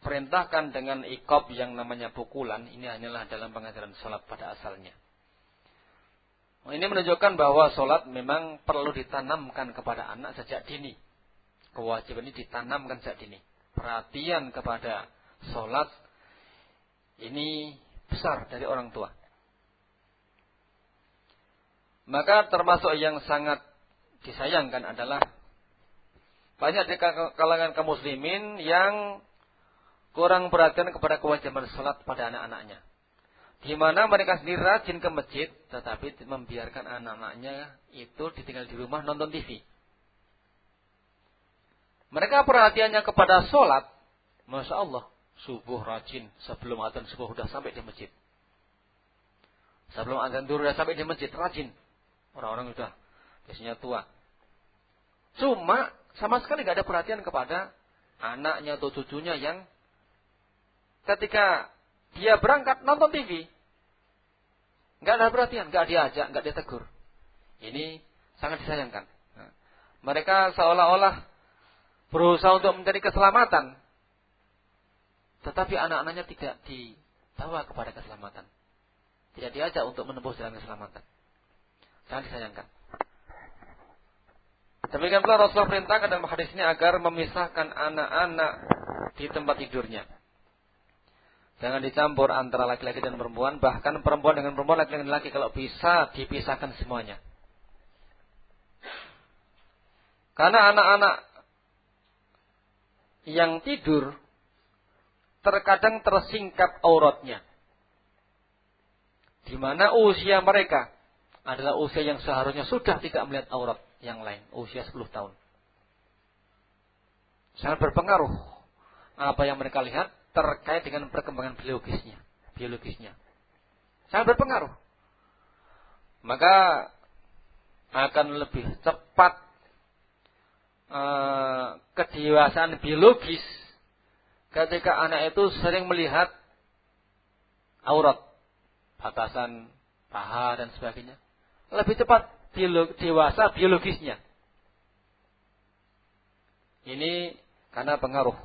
perintahkan dengan ikop yang namanya pukulan ini hanyalah dalam pengajaran sholat pada asalnya. Ini menunjukkan bahwa sholat memang perlu ditanamkan kepada anak sejak dini. Kewajiban ini ditanamkan sejak dini. Perhatian kepada sholat ini besar dari orang tua. Maka termasuk yang sangat disayangkan adalah banyak di kalangan kaum muslimin yang kurang perhatian kepada kewajiban sholat pada anak-anaknya. Di mana mereka sendiri rajin ke masjid, tetapi membiarkan anak-anaknya itu ditinggal di rumah nonton TV. Mereka perhatiannya kepada sholat, masya Allah, subuh rajin sebelum adzan subuh sudah sampai di masjid. Sebelum adzan dulu sudah sampai di masjid, rajin. Orang-orang sudah biasanya tua. Cuma sama sekali nggak ada perhatian kepada anaknya atau cucunya yang ketika dia berangkat nonton TV, nggak ada perhatian, nggak diajak, nggak ditegur. Ini sangat disayangkan. Nah, mereka seolah-olah berusaha untuk mencari keselamatan, tetapi anak-anaknya tidak dibawa kepada keselamatan, tidak diajak untuk menembus jalan keselamatan. Sangat disayangkan. Demikian pula Rasulullah perintahkan dalam hadis ini agar memisahkan anak-anak di tempat tidurnya. Jangan dicampur antara laki-laki dan perempuan, bahkan perempuan dengan perempuan, laki-laki dengan laki kalau bisa dipisahkan semuanya. Karena anak-anak yang tidur terkadang tersingkap auratnya. Di mana usia mereka adalah usia yang seharusnya sudah tidak melihat aurat yang lain, usia 10 tahun. Sangat berpengaruh apa yang mereka lihat terkait dengan perkembangan biologisnya, biologisnya. Sangat berpengaruh. Maka akan lebih cepat uh, kedewasaan biologis ketika anak itu sering melihat aurat, batasan paha dan sebagainya. Lebih cepat dewasa biologisnya. Ini karena pengaruh.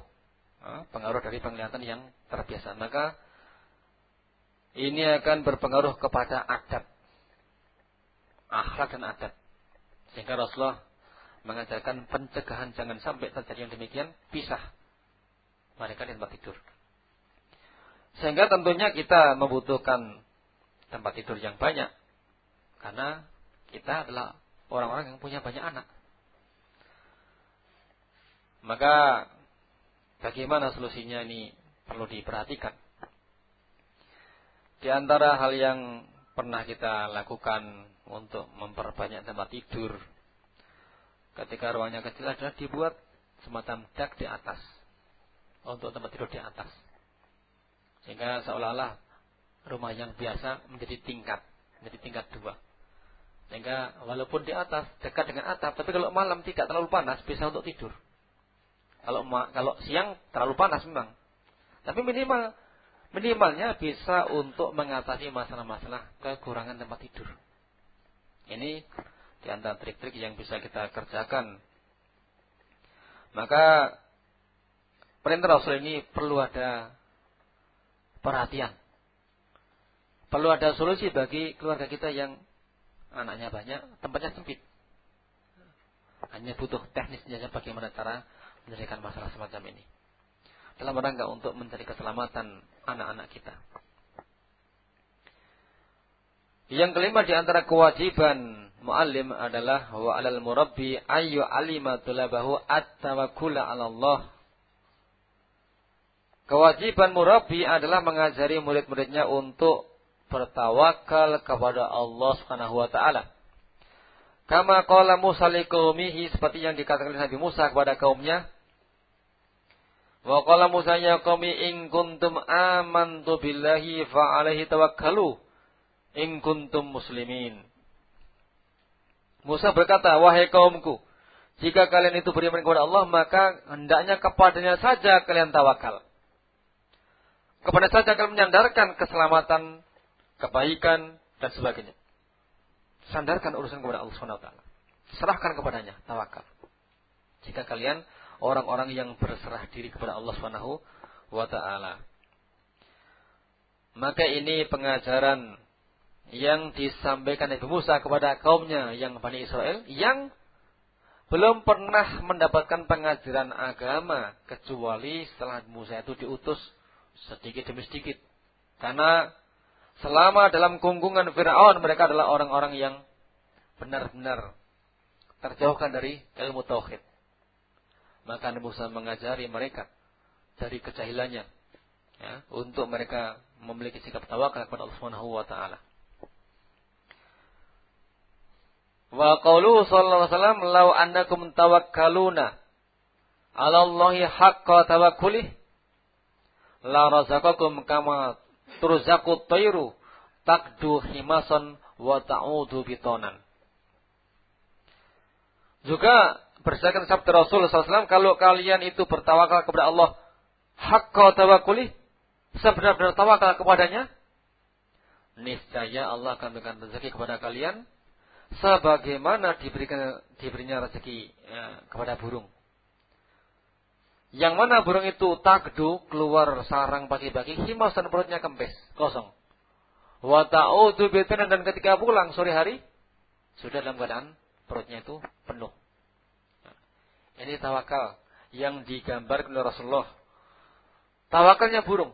Pengaruh dari penglihatan yang terbiasa. Maka ini akan berpengaruh kepada adat. Akhlak dan adat. Sehingga Rasulullah mengajarkan pencegahan jangan sampai terjadi yang demikian. Pisah mereka di tempat tidur. Sehingga tentunya kita membutuhkan tempat tidur yang banyak. Karena kita adalah orang-orang yang punya banyak anak. Maka bagaimana solusinya ini perlu diperhatikan. Di antara hal yang pernah kita lakukan untuk memperbanyak tempat tidur ketika ruangnya kecil adalah dibuat semacam dak di atas untuk tempat tidur di atas. Sehingga seolah-olah rumah yang biasa menjadi tingkat, menjadi tingkat dua. Sehingga walaupun di atas, dekat dengan atap, tapi kalau malam tidak terlalu panas, bisa untuk tidur. Kalau kalau siang terlalu panas memang. Tapi minimal minimalnya bisa untuk mengatasi masalah-masalah kekurangan tempat tidur. Ini di antara trik-trik yang bisa kita kerjakan. Maka perintah Rasul ini perlu ada perhatian. Perlu ada solusi bagi keluarga kita yang anaknya banyak, tempatnya sempit. Hanya butuh teknisnya bagaimana cara menyelesaikan masalah semacam ini. Dalam rangka untuk mencari keselamatan anak-anak kita. Yang kelima di antara kewajiban muallim adalah wa alal murabbi ayyu alima tulabahu at-tawakkula 'ala Allah. Kewajiban murabbi adalah mengajari murid-muridnya untuk bertawakal kepada Allah Subhanahu wa taala. Kama qala Musa liqaumihi seperti yang dikatakan Nabi Musa kepada kaumnya. Wa qala Musa ya qaumi in kuntum amantu billahi fa alaihi tawakkalu in kuntum muslimin. Musa berkata, wahai kaumku, jika kalian itu beriman kepada Allah, maka hendaknya kepadanya saja kalian tawakal. Kepada saja kalian menyandarkan keselamatan kebaikan dan sebagainya. Sandarkan urusan kepada Allah Subhanahu wa taala. Serahkan kepadanya, tawakal. Jika kalian orang-orang yang berserah diri kepada Allah Subhanahu wa taala. Maka ini pengajaran yang disampaikan Nabi Musa kepada kaumnya yang Bani Israel yang belum pernah mendapatkan pengajaran agama kecuali setelah Musa itu diutus sedikit demi sedikit. Karena Selama dalam kungkungan Fir'aun mereka adalah orang-orang yang benar-benar terjauhkan dari ilmu tauhid. Maka Nabi Musa mengajari mereka dari kejahilannya ya, untuk mereka memiliki sikap tawakal kepada Allah Subhanahu wa taala. Wa qauluhu sallallahu alaihi wasallam, "Lau annakum tawakkaluna 'ala Allahi haqqa tawakkulih la razaqakum kama turzaqut tayru takdu himasan wa ta'udu bitonan." Juga berdasarkan sabda Rasul SAW, kalau kalian itu bertawakal kepada Allah, hakka tawakuli, sebenar-benar tawakal kepadanya, niscaya Allah akan memberikan rezeki kepada kalian, sebagaimana diberikan diberinya rezeki ya, kepada burung. Yang mana burung itu takdu keluar sarang pagi-pagi, himas dan perutnya kempes, kosong. Wa ta'udu dan ketika pulang sore hari, sudah dalam keadaan perutnya itu penuh. Ini tawakal yang digambarkan oleh Rasulullah. Tawakalnya burung.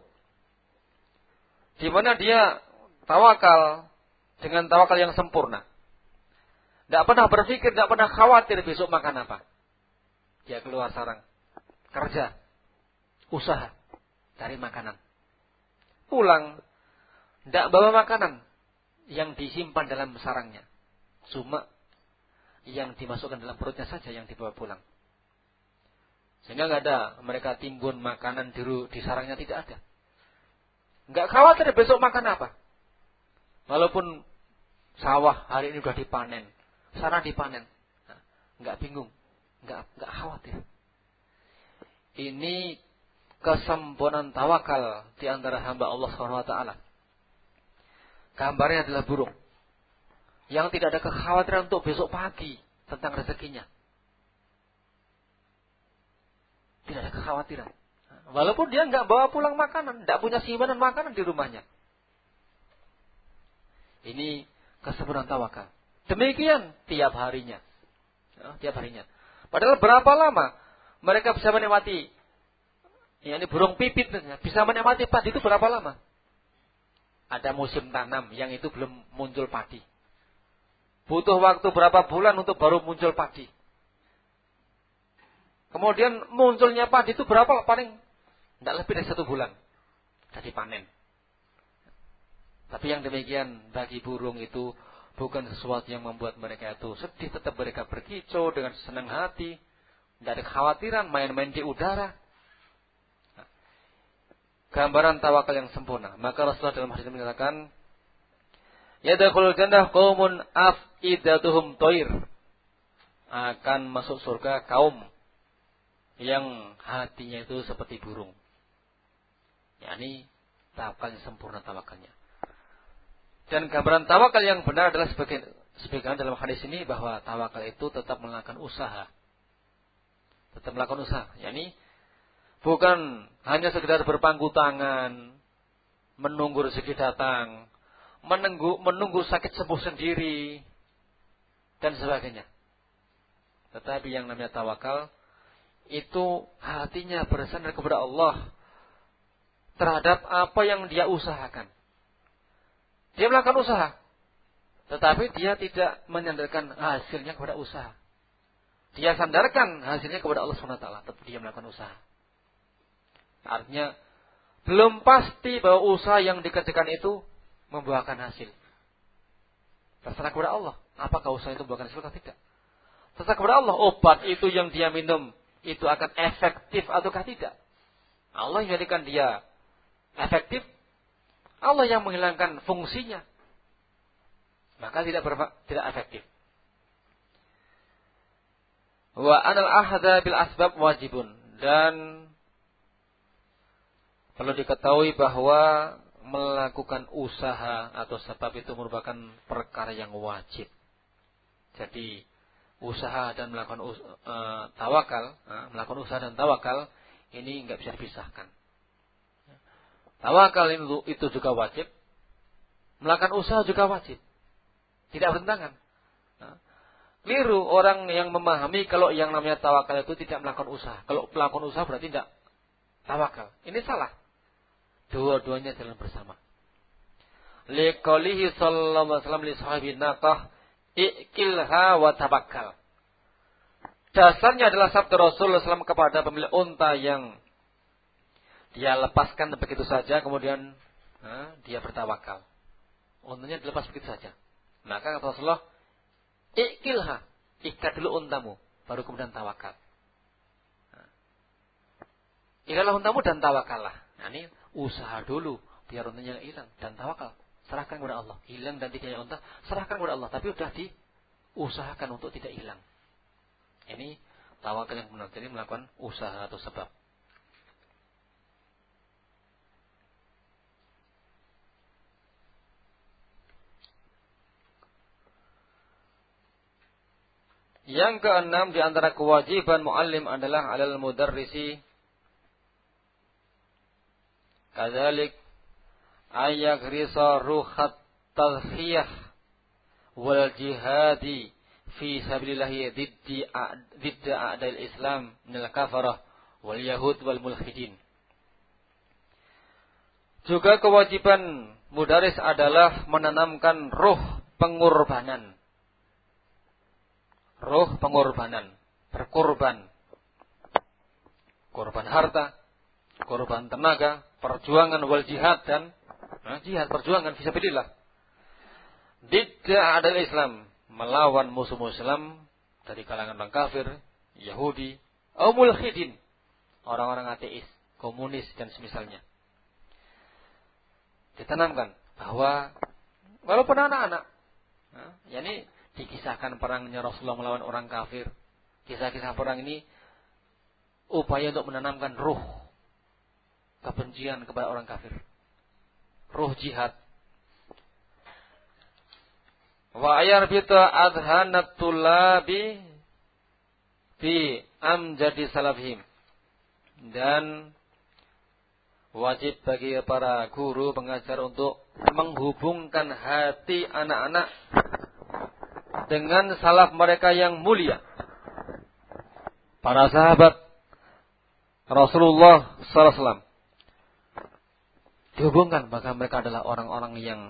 Di mana dia tawakal dengan tawakal yang sempurna. Tidak pernah berpikir, tidak pernah khawatir besok makan apa. Dia keluar sarang. Kerja. Usaha. Cari makanan. Pulang. Tidak bawa makanan. Yang disimpan dalam sarangnya. Cuma yang dimasukkan dalam perutnya saja yang dibawa pulang. Sehingga nggak ada mereka timbun makanan di, di sarangnya tidak ada. Nggak khawatir besok makan apa. Walaupun sawah hari ini sudah dipanen, sarang dipanen, nah, nggak bingung, nggak nggak khawatir. Ini kesempurnaan tawakal di antara hamba Allah taala. Gambarnya adalah burung yang tidak ada kekhawatiran untuk besok pagi tentang rezekinya. Tidak ada kekhawatiran. Walaupun dia nggak bawa pulang makanan, tidak punya simpanan makanan di rumahnya. Ini kesempurnaan tawakal. Demikian tiap harinya. Ya, tiap harinya. Padahal berapa lama mereka bisa menikmati ya, ini burung pipit bisa menikmati padi itu berapa lama? Ada musim tanam yang itu belum muncul padi. Butuh waktu berapa bulan untuk baru muncul padi. Kemudian munculnya padi itu berapa paling? Tidak lebih dari satu bulan. Jadi panen. Tapi yang demikian bagi burung itu bukan sesuatu yang membuat mereka itu sedih. Tetap mereka berkicau dengan senang hati. Tidak ada kekhawatiran main-main di udara. Gambaran tawakal yang sempurna. Maka Rasulullah dalam hadis ini mengatakan, Yadkhulul jannah qaumun afidatuhum toir. Akan masuk surga kaum yang hatinya itu seperti burung. yakni tawakalnya sempurna tawakalnya. Dan gambaran tawakal yang benar adalah sebagian sebagian dalam hadis ini bahwa tawakal itu tetap melakukan usaha. Tetap melakukan usaha. yakni bukan hanya sekedar berpangku tangan, menunggu rezeki datang, menunggu menunggu sakit sembuh sendiri dan sebagainya. Tetapi yang namanya tawakal itu hatinya bersandar kepada Allah terhadap apa yang dia usahakan. Dia melakukan usaha, tetapi dia tidak menyandarkan hasilnya kepada usaha. Dia sandarkan hasilnya kepada Allah SWT, tapi dia melakukan usaha. Artinya, belum pasti bahwa usaha yang dikerjakan itu membuahkan hasil. Terserah kepada Allah. Apakah usaha itu membuahkan hasil atau tidak. Terserah kepada Allah. Obat itu yang dia minum itu akan efektif ataukah tidak. Allah yang jadikan dia efektif. Allah yang menghilangkan fungsinya. Maka tidak tidak efektif. Wa anal ahda bil asbab wajibun. Dan perlu diketahui bahwa melakukan usaha atau sebab itu merupakan perkara yang wajib. Jadi usaha dan melakukan uh, tawakal, uh, melakukan usaha dan tawakal ini nggak bisa dipisahkan. Tawakal itu, itu juga wajib, melakukan usaha juga wajib, tidak bertentangan. Nah, keliru orang yang memahami kalau yang namanya tawakal itu tidak melakukan usaha. Kalau melakukan usaha berarti tidak tawakal. Ini salah. Dua-duanya jalan bersama. Liqalihi sallallahu alaihi wasallam li sahibi naqah ikilha wa tabakkal. Dasarnya adalah sabda Rasulullah SAW kepada pemilik unta yang Dia lepaskan begitu saja, kemudian dia bertawakal. Untanya dilepas begitu saja. Maka kata Rasulullah, ikilha, ikat dulu untamu, baru kemudian tawakal. Ikatlah untamu dan tawakallah. Nah, ini usaha dulu biar untanya hilang dan tawakal. Serahkan kepada Allah. Hilang dan tidaknya unta, serahkan kepada Allah. Tapi sudah diusahakan untuk tidak hilang. Ini tawakal yang benar. Jadi melakukan usaha atau sebab. Yang keenam di antara kewajiban muallim adalah alal mudarrisi kadzalik ayagrisa ruhat tadhiyah wal jihadi fi sabilillah diddi didda a'dal Islam minal kafarah wal yahud wal mulhidin. Juga kewajiban mudaris adalah menanamkan ruh pengorbanan roh pengorbanan, berkorban. Korban harta, korban tenaga, perjuangan wal jihad dan nah, jihad perjuangan fisabilillah. Tidak ada Islam melawan musuh Islam dari kalangan orang kafir, Yahudi, atau mulhidin, orang-orang ateis, komunis dan semisalnya. Ditanamkan bahwa walaupun anak-anak, nah, yakni dikisahkan perangnya Rasulullah melawan orang kafir. Kisah-kisah perang ini upaya untuk menanamkan ruh kebencian kepada orang kafir. Ruh jihad. Wa ayar bita adhanat tulabi fi amjadi salafhim. Dan wajib bagi para guru pengajar untuk menghubungkan hati anak-anak dengan salaf mereka yang mulia. Para sahabat Rasulullah SAW. Dihubungkan maka mereka adalah orang-orang yang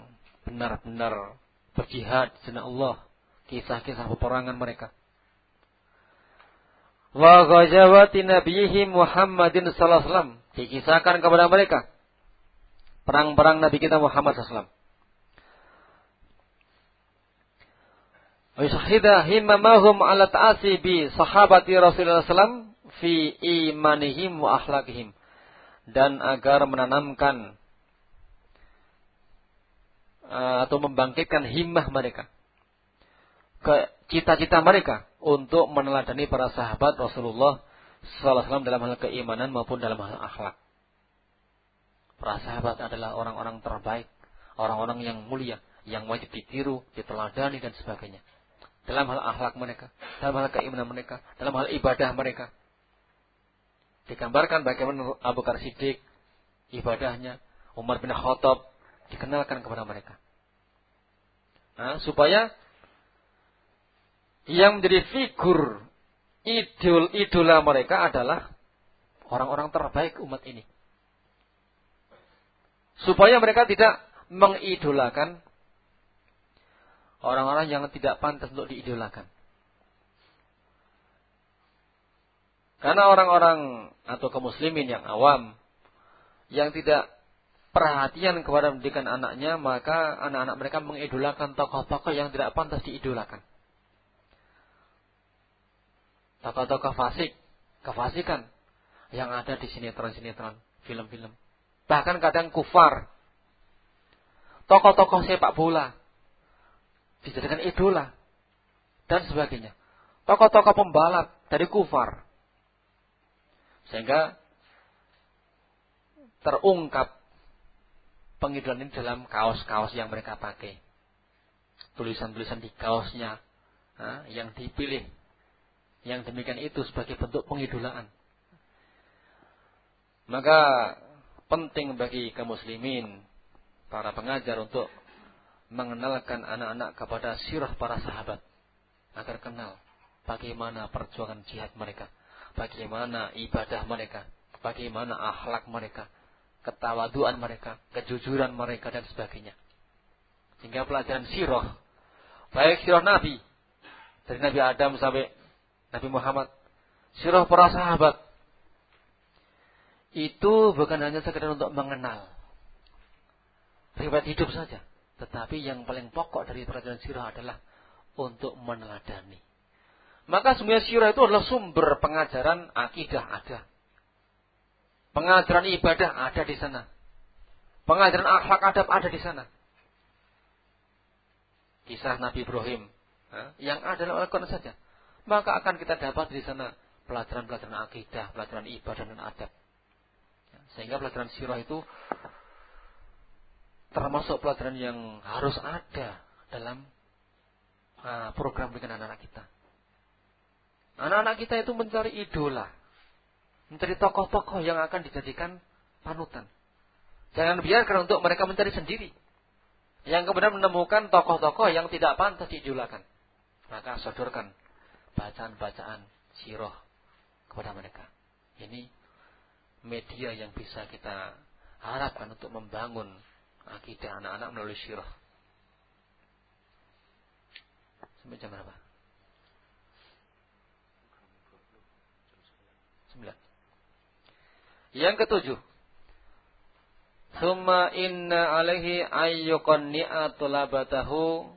benar-benar berjihad di Allah. Kisah-kisah peperangan mereka. Wa ghazawati nabiyihim Muhammadin sallallahu dikisahkan kepada mereka perang-perang Nabi kita Muhammad sallallahu Wayusahida himmamahum ala ta'asi bi sahabati Rasulullah SAW fi imanihim wa akhlaqihim. Dan agar menanamkan uh, atau membangkitkan himmah mereka. Ke cita-cita mereka untuk meneladani para sahabat Rasulullah SAW dalam hal keimanan maupun dalam hal akhlak. Para sahabat adalah orang-orang terbaik, orang-orang yang mulia, yang wajib ditiru, diteladani dan sebagainya dalam hal akhlak mereka, dalam hal keimanan mereka, dalam hal ibadah mereka. Digambarkan bagaimana Abu Bakar Siddiq ibadahnya, Umar bin Khattab dikenalkan kepada mereka. Nah, supaya yang menjadi figur idol idola mereka adalah orang-orang terbaik umat ini. Supaya mereka tidak mengidolakan orang-orang yang tidak pantas untuk diidolakan. Karena orang-orang atau kaum muslimin yang awam yang tidak perhatian kepada pendidikan anaknya, maka anak-anak mereka mengidolakan tokoh-tokoh yang tidak pantas diidolakan. Tokoh-tokoh fasik, kefasikan yang ada di sinetron-sinetron, film-film. Bahkan kadang kufar. Tokoh-tokoh sepak bola dijadikan idola dan sebagainya. Tokoh-tokoh pembalap dari kufar. Sehingga terungkap pengidolan ini dalam kaos-kaos yang mereka pakai. Tulisan-tulisan di kaosnya yang dipilih. Yang demikian itu sebagai bentuk pengidolaan. Maka penting bagi kaum muslimin, para pengajar untuk mengenalkan anak-anak kepada sirah para sahabat agar kenal bagaimana perjuangan jihad mereka, bagaimana ibadah mereka, bagaimana akhlak mereka, ketawaduan mereka, kejujuran mereka dan sebagainya. Sehingga pelajaran sirah, baik sirah Nabi dari Nabi Adam sampai Nabi Muhammad, sirah para sahabat itu bukan hanya sekedar untuk mengenal riwayat hidup saja, tetapi yang paling pokok dari pelajaran sirah adalah untuk meneladani. Maka semuanya sirah itu adalah sumber pengajaran akidah ada. Pengajaran ibadah ada di sana. Pengajaran akhlak adab ada di sana. Kisah Nabi Ibrahim yang ada dalam Al-Quran saja. Maka akan kita dapat di sana pelajaran-pelajaran akidah, pelajaran ibadah dan adab. Sehingga pelajaran sirah itu termasuk pelajaran yang harus ada dalam uh, program dengan anak-anak kita. Anak-anak kita itu mencari idola, mencari tokoh-tokoh yang akan dijadikan panutan. Jangan biarkan untuk mereka mencari sendiri. Yang kemudian menemukan tokoh-tokoh yang tidak pantas diidolakan. Maka sodorkan bacaan-bacaan siroh kepada mereka. Ini media yang bisa kita harapkan untuk membangun akidah anak-anak melalui sirah. Sampai jam berapa? Sembilan. Yang ketujuh. Summa inna alaihi ayyuqanni'a tulabatahu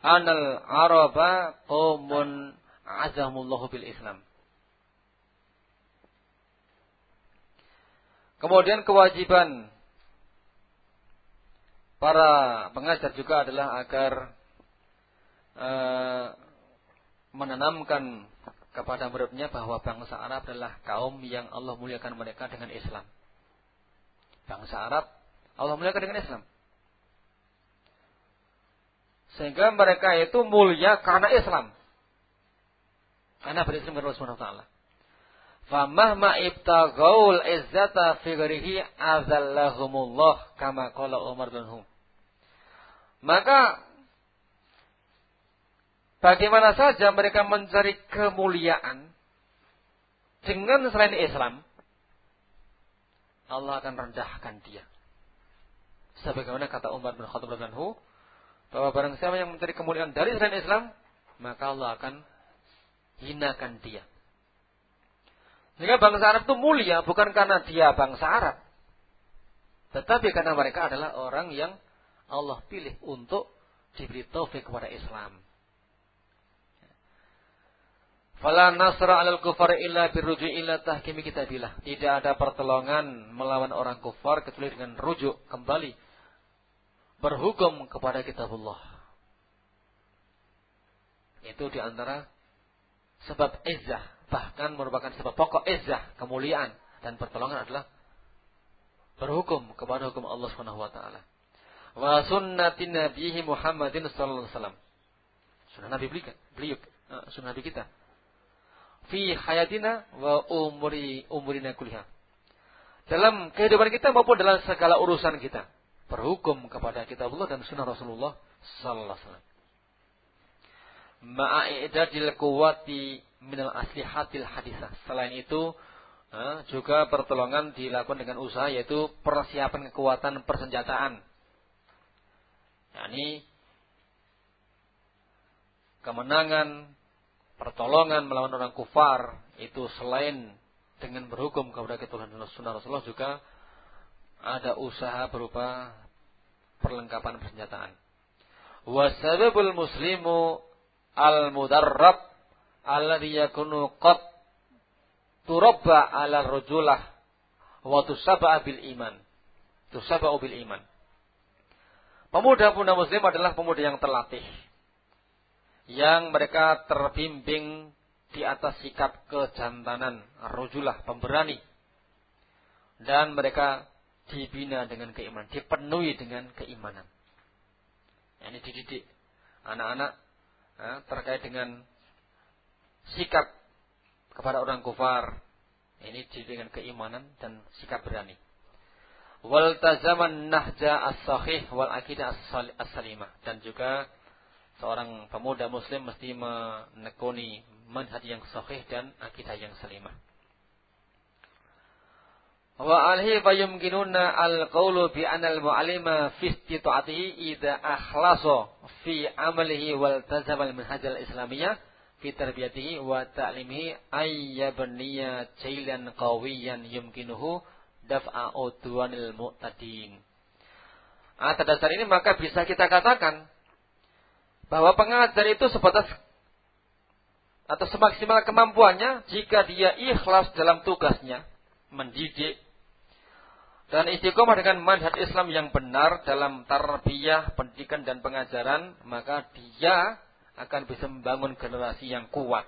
anal araba qawmun azamullahu bil islam. Kemudian kewajiban para pengajar juga adalah agar uh, menanamkan kepada muridnya bahwa bangsa Arab adalah kaum yang Allah muliakan mereka dengan Islam. Bangsa Arab Allah muliakan dengan Islam. Sehingga mereka itu mulia karena Islam. Karena berislam kepada Allah. Famahma ibtagaul izzata fi ghairihi azallahumullah kama qala Umar bin Hum. Maka bagaimana saja mereka mencari kemuliaan dengan selain Islam, Allah akan rendahkan dia. Sebagaimana kata Umar bin Khattab radhiyallahu bahwa barang siapa yang mencari kemuliaan dari selain Islam, maka Allah akan hinakan dia. Sehingga bangsa Arab itu mulia bukan karena dia bangsa Arab. Tetapi karena mereka adalah orang yang Allah pilih untuk diberi taufik kepada Islam. Fala nasra alal kufar illa birruju illa tahkimi kitabillah. Tidak ada pertolongan melawan orang kufar kecuali dengan rujuk kembali berhukum kepada kitabullah. Itu di antara sebab izzah bahkan merupakan sebab pokok izzah, kemuliaan dan pertolongan adalah berhukum kepada hukum Allah Subhanahu wa taala. Wa sunnatin nabihi Muhammadin sallallahu alaihi wasallam. Sunnah Nabi beliau, beliau uh, sunnah Nabi kita. Fi hayatina wa umuri umurina kulliha. Dalam kehidupan kita maupun dalam segala urusan kita. Berhukum kepada kitab Allah dan sunnah Rasulullah sallallahu alaihi wasallam. Ma'idadil kuwati minal aslihatil hadisah. Selain itu juga pertolongan dilakukan dengan usaha yaitu persiapan kekuatan persenjataan. Yani kemenangan, pertolongan melawan orang kufar itu selain dengan berhukum kepada ketuhanan sunnah Rasulullah juga ada usaha berupa perlengkapan persenjataan. Wasababul muslimu al-mudarrab alladhi yakunu qad turabba ala rajulah wa tusabba bil iman. Tusabba bil iman. Pemuda-pemuda muslim adalah pemuda yang terlatih. Yang mereka terbimbing di atas sikap kejantanan, rujulah, pemberani. Dan mereka dibina dengan keimanan, dipenuhi dengan keimanan. Ini dididik anak-anak terkait dengan sikap kepada orang kufar. Ini dengan keimanan dan sikap berani. Wal tazaman nahja as-sahih wal akidah as-salimah. Dan juga seorang pemuda muslim mesti menekuni manhaj yang sahih dan akidah yang salimah. Wa alhi fayumkinuna al-qawlu bi anna al-mu'allima fi istita'atihi idza akhlasa fi amalihi wal tazama al-manhaj al-islamiyah fi tarbiyatihi wa ta'limihi ayyabniya jailan qawiyan yumkinuhu daf'a udwanil mu'tadin. Atas dasar ini maka bisa kita katakan bahwa pengajar itu sebatas atau semaksimal kemampuannya jika dia ikhlas dalam tugasnya mendidik dan istiqomah dengan manhaj Islam yang benar dalam tarbiyah, pendidikan dan pengajaran, maka dia akan bisa membangun generasi yang kuat.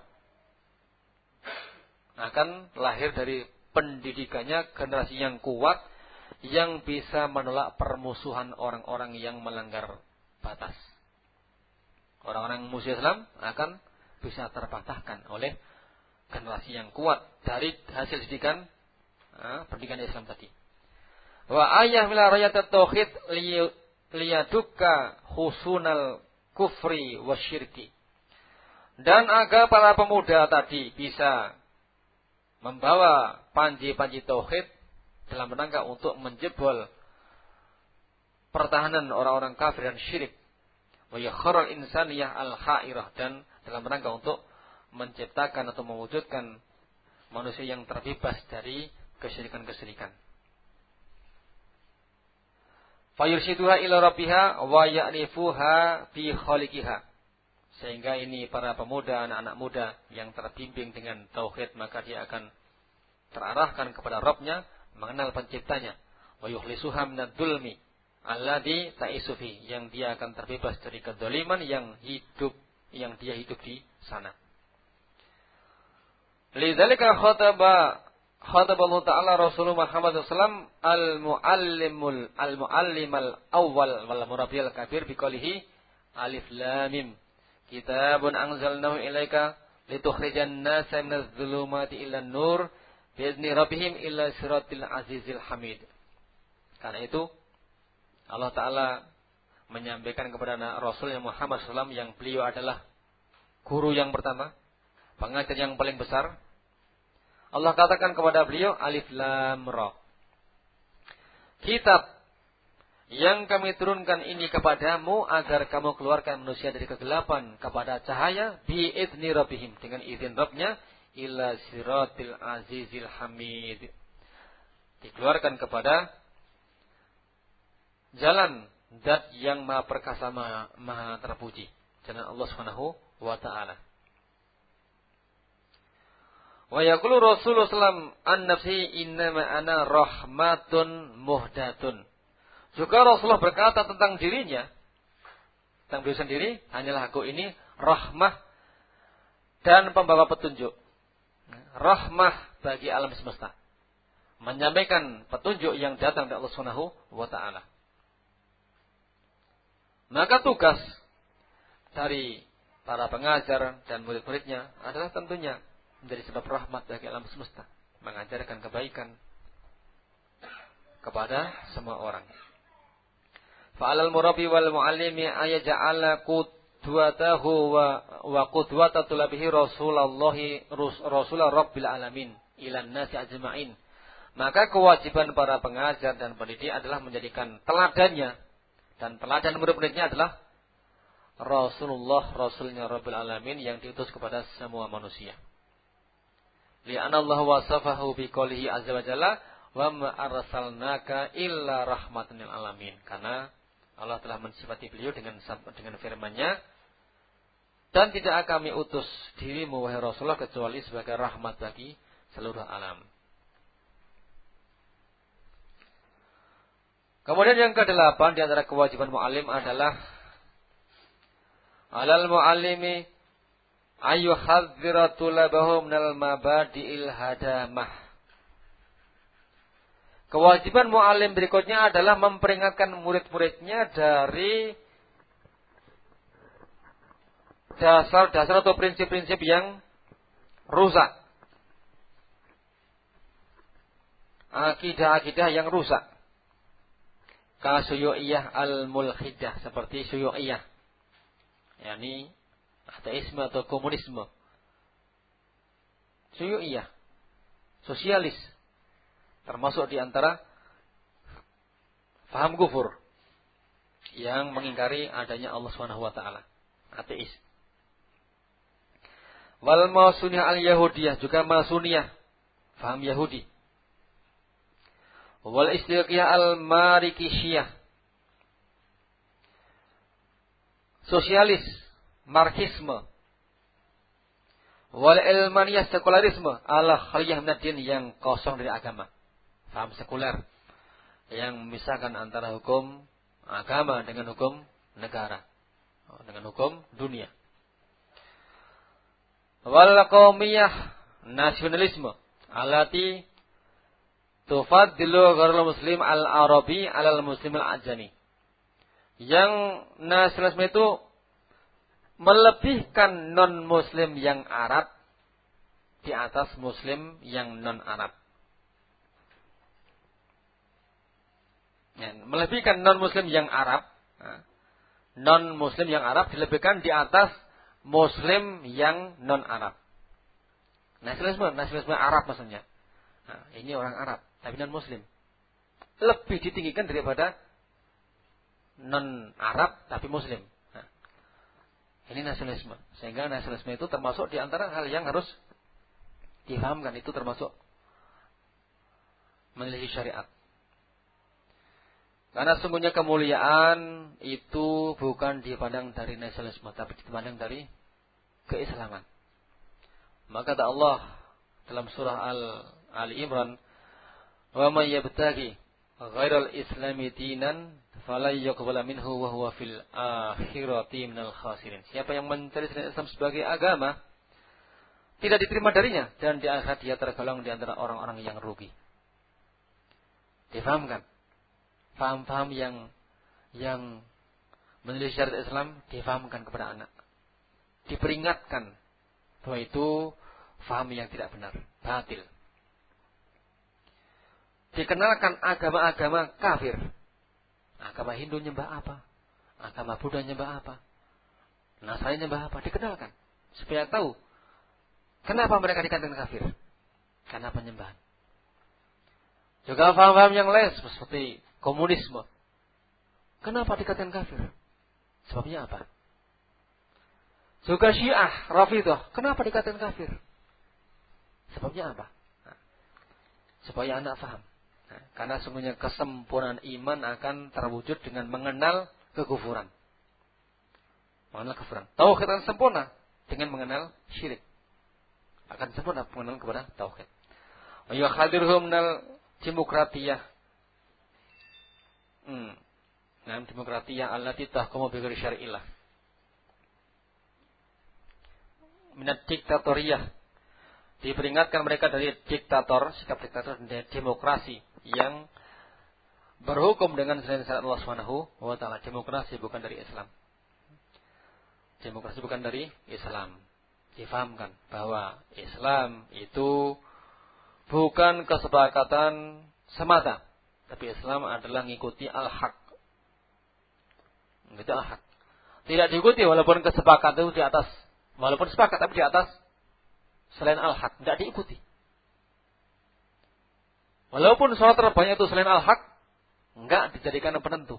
Akan lahir dari pendidikannya generasi yang kuat yang bisa menolak permusuhan orang-orang yang melanggar batas. Orang-orang musuh Islam akan bisa terpatahkan oleh generasi yang kuat dari hasil didikan eh, pendidikan Islam tadi. Wa ayah mila rayat tauhid liyaduka husunal kufri wa syirki. Dan agar para pemuda tadi bisa membawa panji-panji tauhid dalam rangka untuk menjebol pertahanan orang-orang kafir dan syirik. Wa yakhrul insaniyah al-khairah dan dalam rangka untuk menciptakan atau mewujudkan manusia yang terbebas dari kesyirikan-kesyirikan fayursyiduha ila rabbiha wa ya'rifuha fi khaliqiha. Sehingga ini para pemuda, anak-anak muda yang terbimbing dengan tauhid maka dia akan terarahkan kepada Rabbnya, mengenal penciptanya. Wa yuhlisuha minad dulmi alladhi ta'isufi yang dia akan terbebas dari kedoliman yang hidup yang dia hidup di sana. Lidzalika khataba khataballahu ta'ala Rasulullah Muhammad SAW al-muallimul al-muallimal awal wal murabbiyal kabir biqalihi alif lam mim. Kitabun anzalnahu ilaika litukhrijan nasa minadh dhulumati ila nur biizni rabbihim ila siratil azizil hamid. Karena itu Allah taala menyampaikan kepada Rasul yang Muhammad SAW yang beliau adalah guru yang pertama pengajar yang paling besar Allah katakan kepada beliau alif lam ra. Kitab yang kami turunkan ini kepadamu agar kamu keluarkan manusia dari kegelapan kepada cahaya bi idni rabbihim dengan izin Rabbnya ila siratil azizil hamid. Dikeluarkan kepada jalan dat yang maha perkasa maha, maha terpuji. Jalan Allah Subhanahu wa taala. Wa yaqulu Rasulullah sallam an nafsi innama ana rahmatun muhdatun. Juga Rasulullah berkata tentang dirinya, tentang diri sendiri, hanyalah aku ini rahmah dan pembawa petunjuk. Rahmah bagi alam semesta. Menyampaikan petunjuk yang datang dari Allah Subhanahu wa taala. Maka tugas dari para pengajar dan murid-muridnya adalah tentunya menjadi sebab rahmat bagi alam semesta, mengajarkan kebaikan kepada semua orang. Fa'alal murabi wal muallimi ayaja'ala qudwatahu wa wa qudwata tulabihi Rasulullah Rasulullah Rabbil alamin ilan nasi ajma'in. Maka kewajiban para pengajar dan pendidik adalah menjadikan teladannya dan teladan murid-muridnya adalah Rasulullah Rasulnya Rabbil Alamin yang diutus kepada semua manusia. Li'anna Allah wasafahu biqaulihi azza wa jalla wa ma arsalnaka illa rahmatan lil alamin. Karena Allah telah mensifati beliau dengan dengan firman-Nya dan tidak kami utus dirimu wahai Rasulullah kecuali sebagai rahmat bagi seluruh alam. Kemudian yang kedelapan di antara kewajiban mu'alim adalah alal mu'allimi ayu hadzira tulabahum minal mabadi'il hadamah. Kewajiban mu'alim berikutnya adalah memperingatkan murid-muridnya dari dasar-dasar atau prinsip-prinsip yang rusak. Akidah-akidah yang rusak. Kasuyu'iyah al-mulhidah. Seperti suyu'iyah. Yani ateisme atau komunisme. Suyu'iyah. Sosialis. Termasuk di antara faham kufur yang mengingkari adanya Allah taala. Ateis. Wal Masuniyah al-Yahudiyah juga Masuniyah. Faham Yahudi. Wal Istiqiyah al-Marikishiyah. Sosialis, Marxisme. Wal ilmaniyah sekularisme ala khaliyah minadin yang kosong dari agama. Faham sekuler. Yang memisahkan antara hukum agama dengan hukum negara. Dengan hukum dunia wal qaumiyah nasionalisme alati tufaddilu ghairul muslim al arabi alal muslim al ajami yang nasionalisme itu melebihkan non muslim yang Arab di atas muslim yang non Arab ya, melebihkan non muslim yang Arab non muslim yang Arab dilebihkan di atas Muslim yang non Arab. Nasionalisme, nasionalisme Arab maksudnya. Nah, ini orang Arab, tapi non Muslim. Lebih ditinggikan daripada non Arab tapi Muslim. Ini nasionalisme. Sehingga nasionalisme itu termasuk di antara hal yang harus difahamkan. Itu termasuk meneliti syariat. Karena sungguhnya kemuliaan itu bukan dipandang dari nasionalisme, tapi dipandang dari keislaman. Maka kata Allah dalam surah Al Ali Imran, "Wa may yabtaghi ghairal islami dinan fala yuqbala minhu wa huwa fil akhirati minal khasirin." Siapa yang mencari selain Islam sebagai agama, tidak diterima darinya dan di akhirat dia tergolong di antara orang-orang yang rugi. Difahamkan? Faham-faham yang yang menulis syariat Islam difahamkan kepada anak. Diperingatkan bahwa itu faham yang tidak benar, batil. Dikenalkan agama-agama kafir. Agama Hindu nyembah apa? Agama Buddha nyembah apa? Nasrani nyembah apa? Dikenalkan. Supaya tahu kenapa mereka dikatakan kafir. Karena penyembahan. Juga faham-faham yang lain seperti komunisme. Kenapa dikatakan kafir? Sebabnya apa? Juga Syiah, Rafidah. Kenapa dikatakan kafir? Sebabnya apa? Nah, supaya anak faham. Karena sungguhnya kesempurnaan iman akan terwujud dengan mengenal kekufuran. Mengenal kekufuran. Tauhid akan sempurna dengan mengenal syirik. Akan sempurna mengenal kepada tauhid. Wa yukhadiruhum minal demokratiyah Hmm. Nah, demokratia allati tahkumu bi ghairi syar'illah. Minat diktatoriyah. Diperingatkan mereka dari diktator, sikap diktator dan demokrasi yang berhukum dengan selain syariat Allah Subhanahu wa taala. Demokrasi bukan dari Islam. Demokrasi bukan dari Islam. Difahamkan bahwa Islam itu bukan kesepakatan semata tapi Islam adalah mengikuti al-haq. Mengikuti al-haq. Tidak diikuti walaupun kesepakatan itu di atas. Walaupun sepakat tapi di atas selain al-haq. Tidak diikuti. Walaupun sholat terbanyak itu selain al-haq. Enggak dijadikan penentu.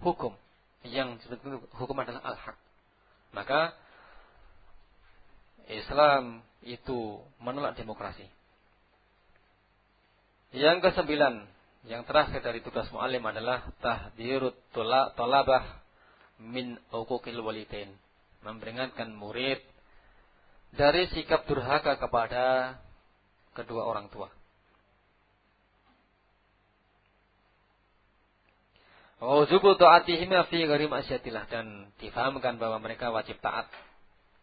Hukum. Yang hukum adalah al-haq. Maka Islam itu menolak demokrasi. Yang kesembilan, yang terakhir dari tugas mu'alim adalah tahdirut tolabah min uquqil walidain. Memperingatkan murid dari sikap durhaka kepada kedua orang tua. Wujubu ta'atihim fi ghairi ma'syatillah dan difahamkan bahwa mereka wajib taat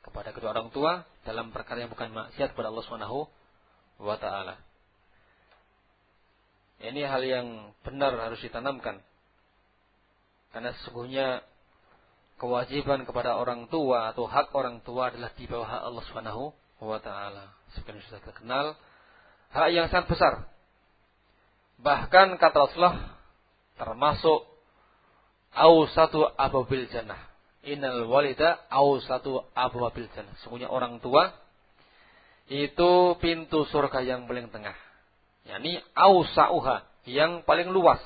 kepada kedua orang tua dalam perkara yang bukan maksiat kepada Allah Subhanahu wa taala. Ini hal yang benar harus ditanamkan. Karena sesungguhnya kewajiban kepada orang tua atau hak orang tua adalah di bawah hak Allah Subhanahu wa taala. Seperti sudah kita kenal, hak yang sangat besar. Bahkan kata Rasulullah termasuk au satu ababil jannah. Innal walida au satu ababil jannah. Sungguhnya orang tua itu pintu surga yang paling tengah yakni ausauha yang paling luas.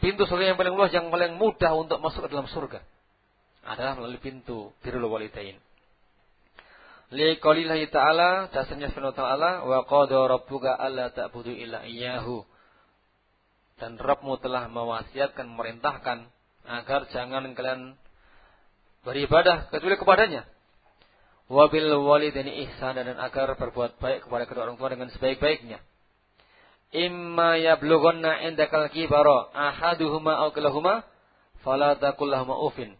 Pintu surga yang paling luas yang paling mudah untuk masuk ke dalam surga adalah melalui pintu birrul walidain. Liqaulillahi ta'ala, dasarnya firman ta'ala, wa qada rabbuka alla ta'budu illa iyyahu. Dan Rabbmu telah mewasiatkan, merintahkan agar jangan kalian beribadah kecuali kepadanya. Wabil walidaini ihsan dan agar berbuat baik kepada kedua orang tua dengan sebaik-baiknya. Imma yablughanna indakal kibara ahaduhuma aw kilahuma fala taqul ufin.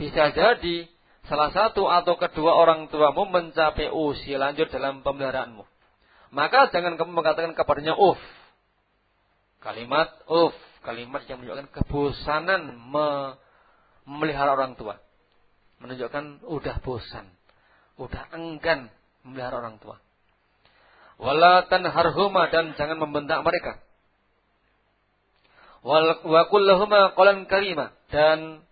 Bisa jadi salah satu atau kedua orang tuamu mencapai usia lanjut dalam pemeliharaanmu. Maka jangan kamu mengatakan kepadanya uf. Kalimat uf, kalimat yang menunjukkan kebosanan memelihara orang tua menunjukkan udah bosan, udah enggan memelihara orang tua. Wala tanharhuma dan jangan membentak mereka. Wa kullahuma qalan karima dan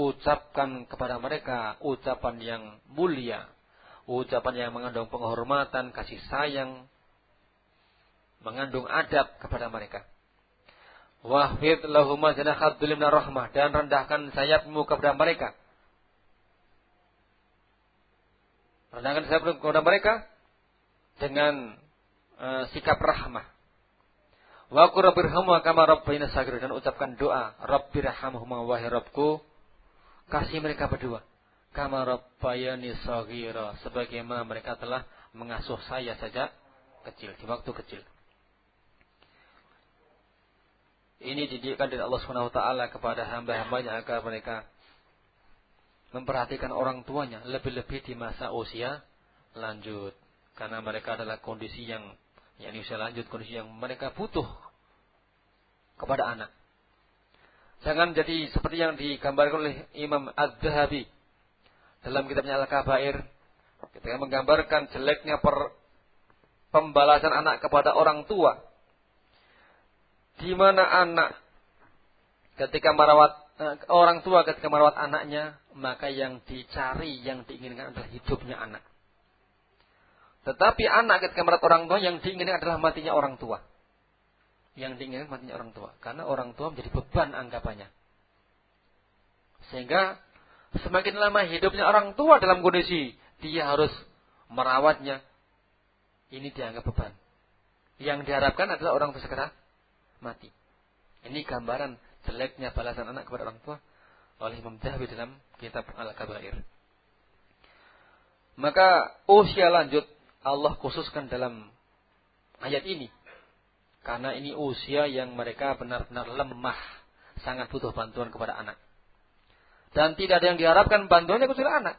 ucapkan kepada mereka ucapan yang mulia, ucapan yang mengandung penghormatan, kasih sayang, mengandung adab kepada mereka. Wahfid lahuma janahad rahmah. Dan rendahkan sayapmu kepada mereka. Rendahkan saya kepada mereka dengan uh, sikap rahmah. Wa qur rabbirhamhuma kama rabbayna sagir. Dan ucapkan doa. Rabbirhamhuma wahai Rabbku. Kasih mereka berdua. Kama rabbayani saghira sebagaimana mereka telah mengasuh saya saja kecil. Di waktu kecil. Ini didikan dari Allah Subhanahu wa taala kepada hamba-hambanya agar mereka memperhatikan orang tuanya lebih-lebih di masa usia lanjut. Karena mereka adalah kondisi yang yakni usia lanjut kondisi yang mereka butuh kepada anak. Jangan jadi seperti yang digambarkan oleh Imam Az-Zahabi dalam kitabnya Al-Kabair. Ketika menggambarkan jeleknya per, pembalasan anak kepada orang tua di mana anak ketika merawat Eh, orang tua ketika merawat anaknya, maka yang dicari, yang diinginkan adalah hidupnya anak. Tetapi anak ketika merawat orang tua, yang diinginkan adalah matinya orang tua. Yang diinginkan matinya orang tua. Karena orang tua menjadi beban anggapannya. Sehingga semakin lama hidupnya orang tua dalam kondisi dia harus merawatnya, ini dianggap beban. Yang diharapkan adalah orang tua segera mati. Ini gambaran jeleknya balasan anak kepada orang tua oleh Imam Zahabi dalam kitab Al-Kabair. Maka usia lanjut Allah khususkan dalam ayat ini. Karena ini usia yang mereka benar-benar lemah. Sangat butuh bantuan kepada anak. Dan tidak ada yang diharapkan bantuannya kecuali anak.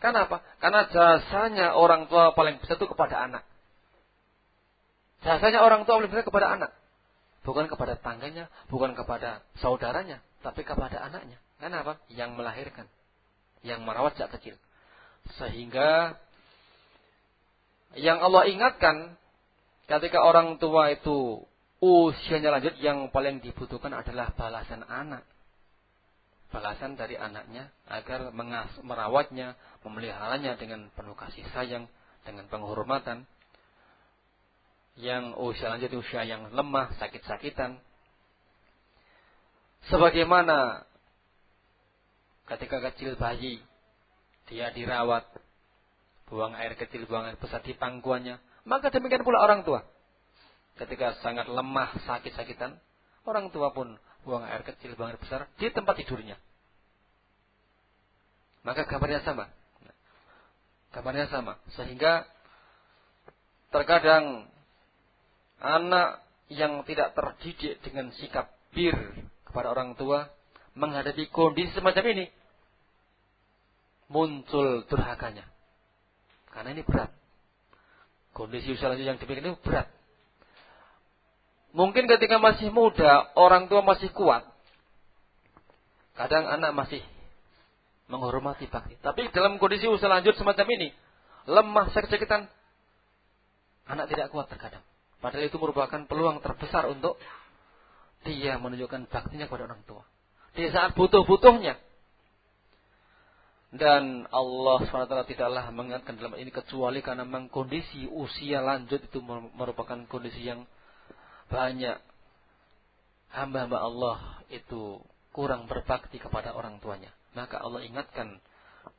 Kenapa? Karena jasanya orang tua paling besar itu kepada anak. Jasanya orang tua paling besar kepada anak. Bukan kepada tangganya, bukan kepada saudaranya, tapi kepada anaknya. Kenapa? Yang melahirkan. Yang merawat sejak kecil. Sehingga yang Allah ingatkan ketika orang tua itu usianya lanjut yang paling dibutuhkan adalah balasan anak. Balasan dari anaknya agar mengas, merawatnya, memeliharanya dengan penuh kasih sayang, dengan penghormatan yang usia lanjut usia yang lemah, sakit-sakitan. Sebagaimana ketika kecil bayi dia dirawat, buang air kecil, buang air besar di pangkuannya, maka demikian pula orang tua. Ketika sangat lemah, sakit-sakitan, orang tua pun buang air kecil, buang air besar di tempat tidurnya. Maka kabarnya sama. Kabarnya sama. Sehingga terkadang anak yang tidak terdidik dengan sikap bir kepada orang tua menghadapi kondisi semacam ini muncul durhakanya. Karena ini berat. Kondisi usia lanjut yang demikian itu berat. Mungkin ketika masih muda orang tua masih kuat kadang anak masih menghormati bakti. Tapi dalam kondisi usia lanjut semacam ini lemah sakit-sakitan anak tidak kuat terkadang Padahal itu merupakan peluang terbesar untuk dia menunjukkan baktinya kepada orang tua. Di saat butuh-butuhnya. Dan Allah SWT tidaklah mengingatkan dalam ini kecuali karena memang kondisi usia lanjut itu merupakan kondisi yang banyak hamba-hamba Allah itu kurang berbakti kepada orang tuanya. Maka Allah ingatkan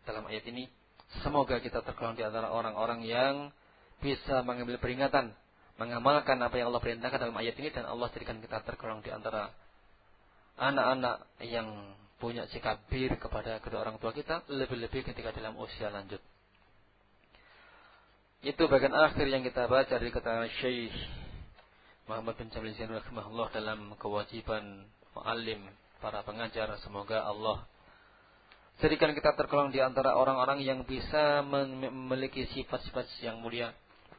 dalam ayat ini Semoga kita tergolong di antara orang-orang yang bisa mengambil peringatan, mengamalkan apa yang Allah perintahkan dalam ayat ini dan Allah jadikan kita tergolong di antara anak-anak yang punya sikap bir kepada kedua orang tua kita lebih-lebih ketika dalam usia lanjut. Itu bagian akhir yang kita baca dari kata Syekh Muhammad bin Jamil Zainul Rahimahullah dalam kewajiban muallim para pengajar. Semoga Allah jadikan kita tergolong di antara orang-orang yang bisa memiliki sifat-sifat yang mulia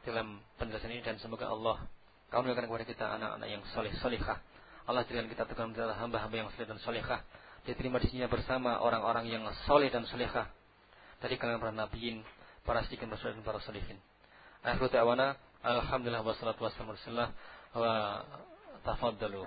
dalam penjelasan ini dan semoga Allah kaunilkan kepada kita anak-anak yang soleh solehah. Allah jadikan kita tergolong antara hamba-hamba yang soleh dan solehah. Diterima di sini bersama orang-orang yang soleh dan solehah dari kalangan para nabiin, para siddiqin, dan para solehin. Akhirul ta'wana, alhamdulillah wassalatu wassalamu wa tafaddalu.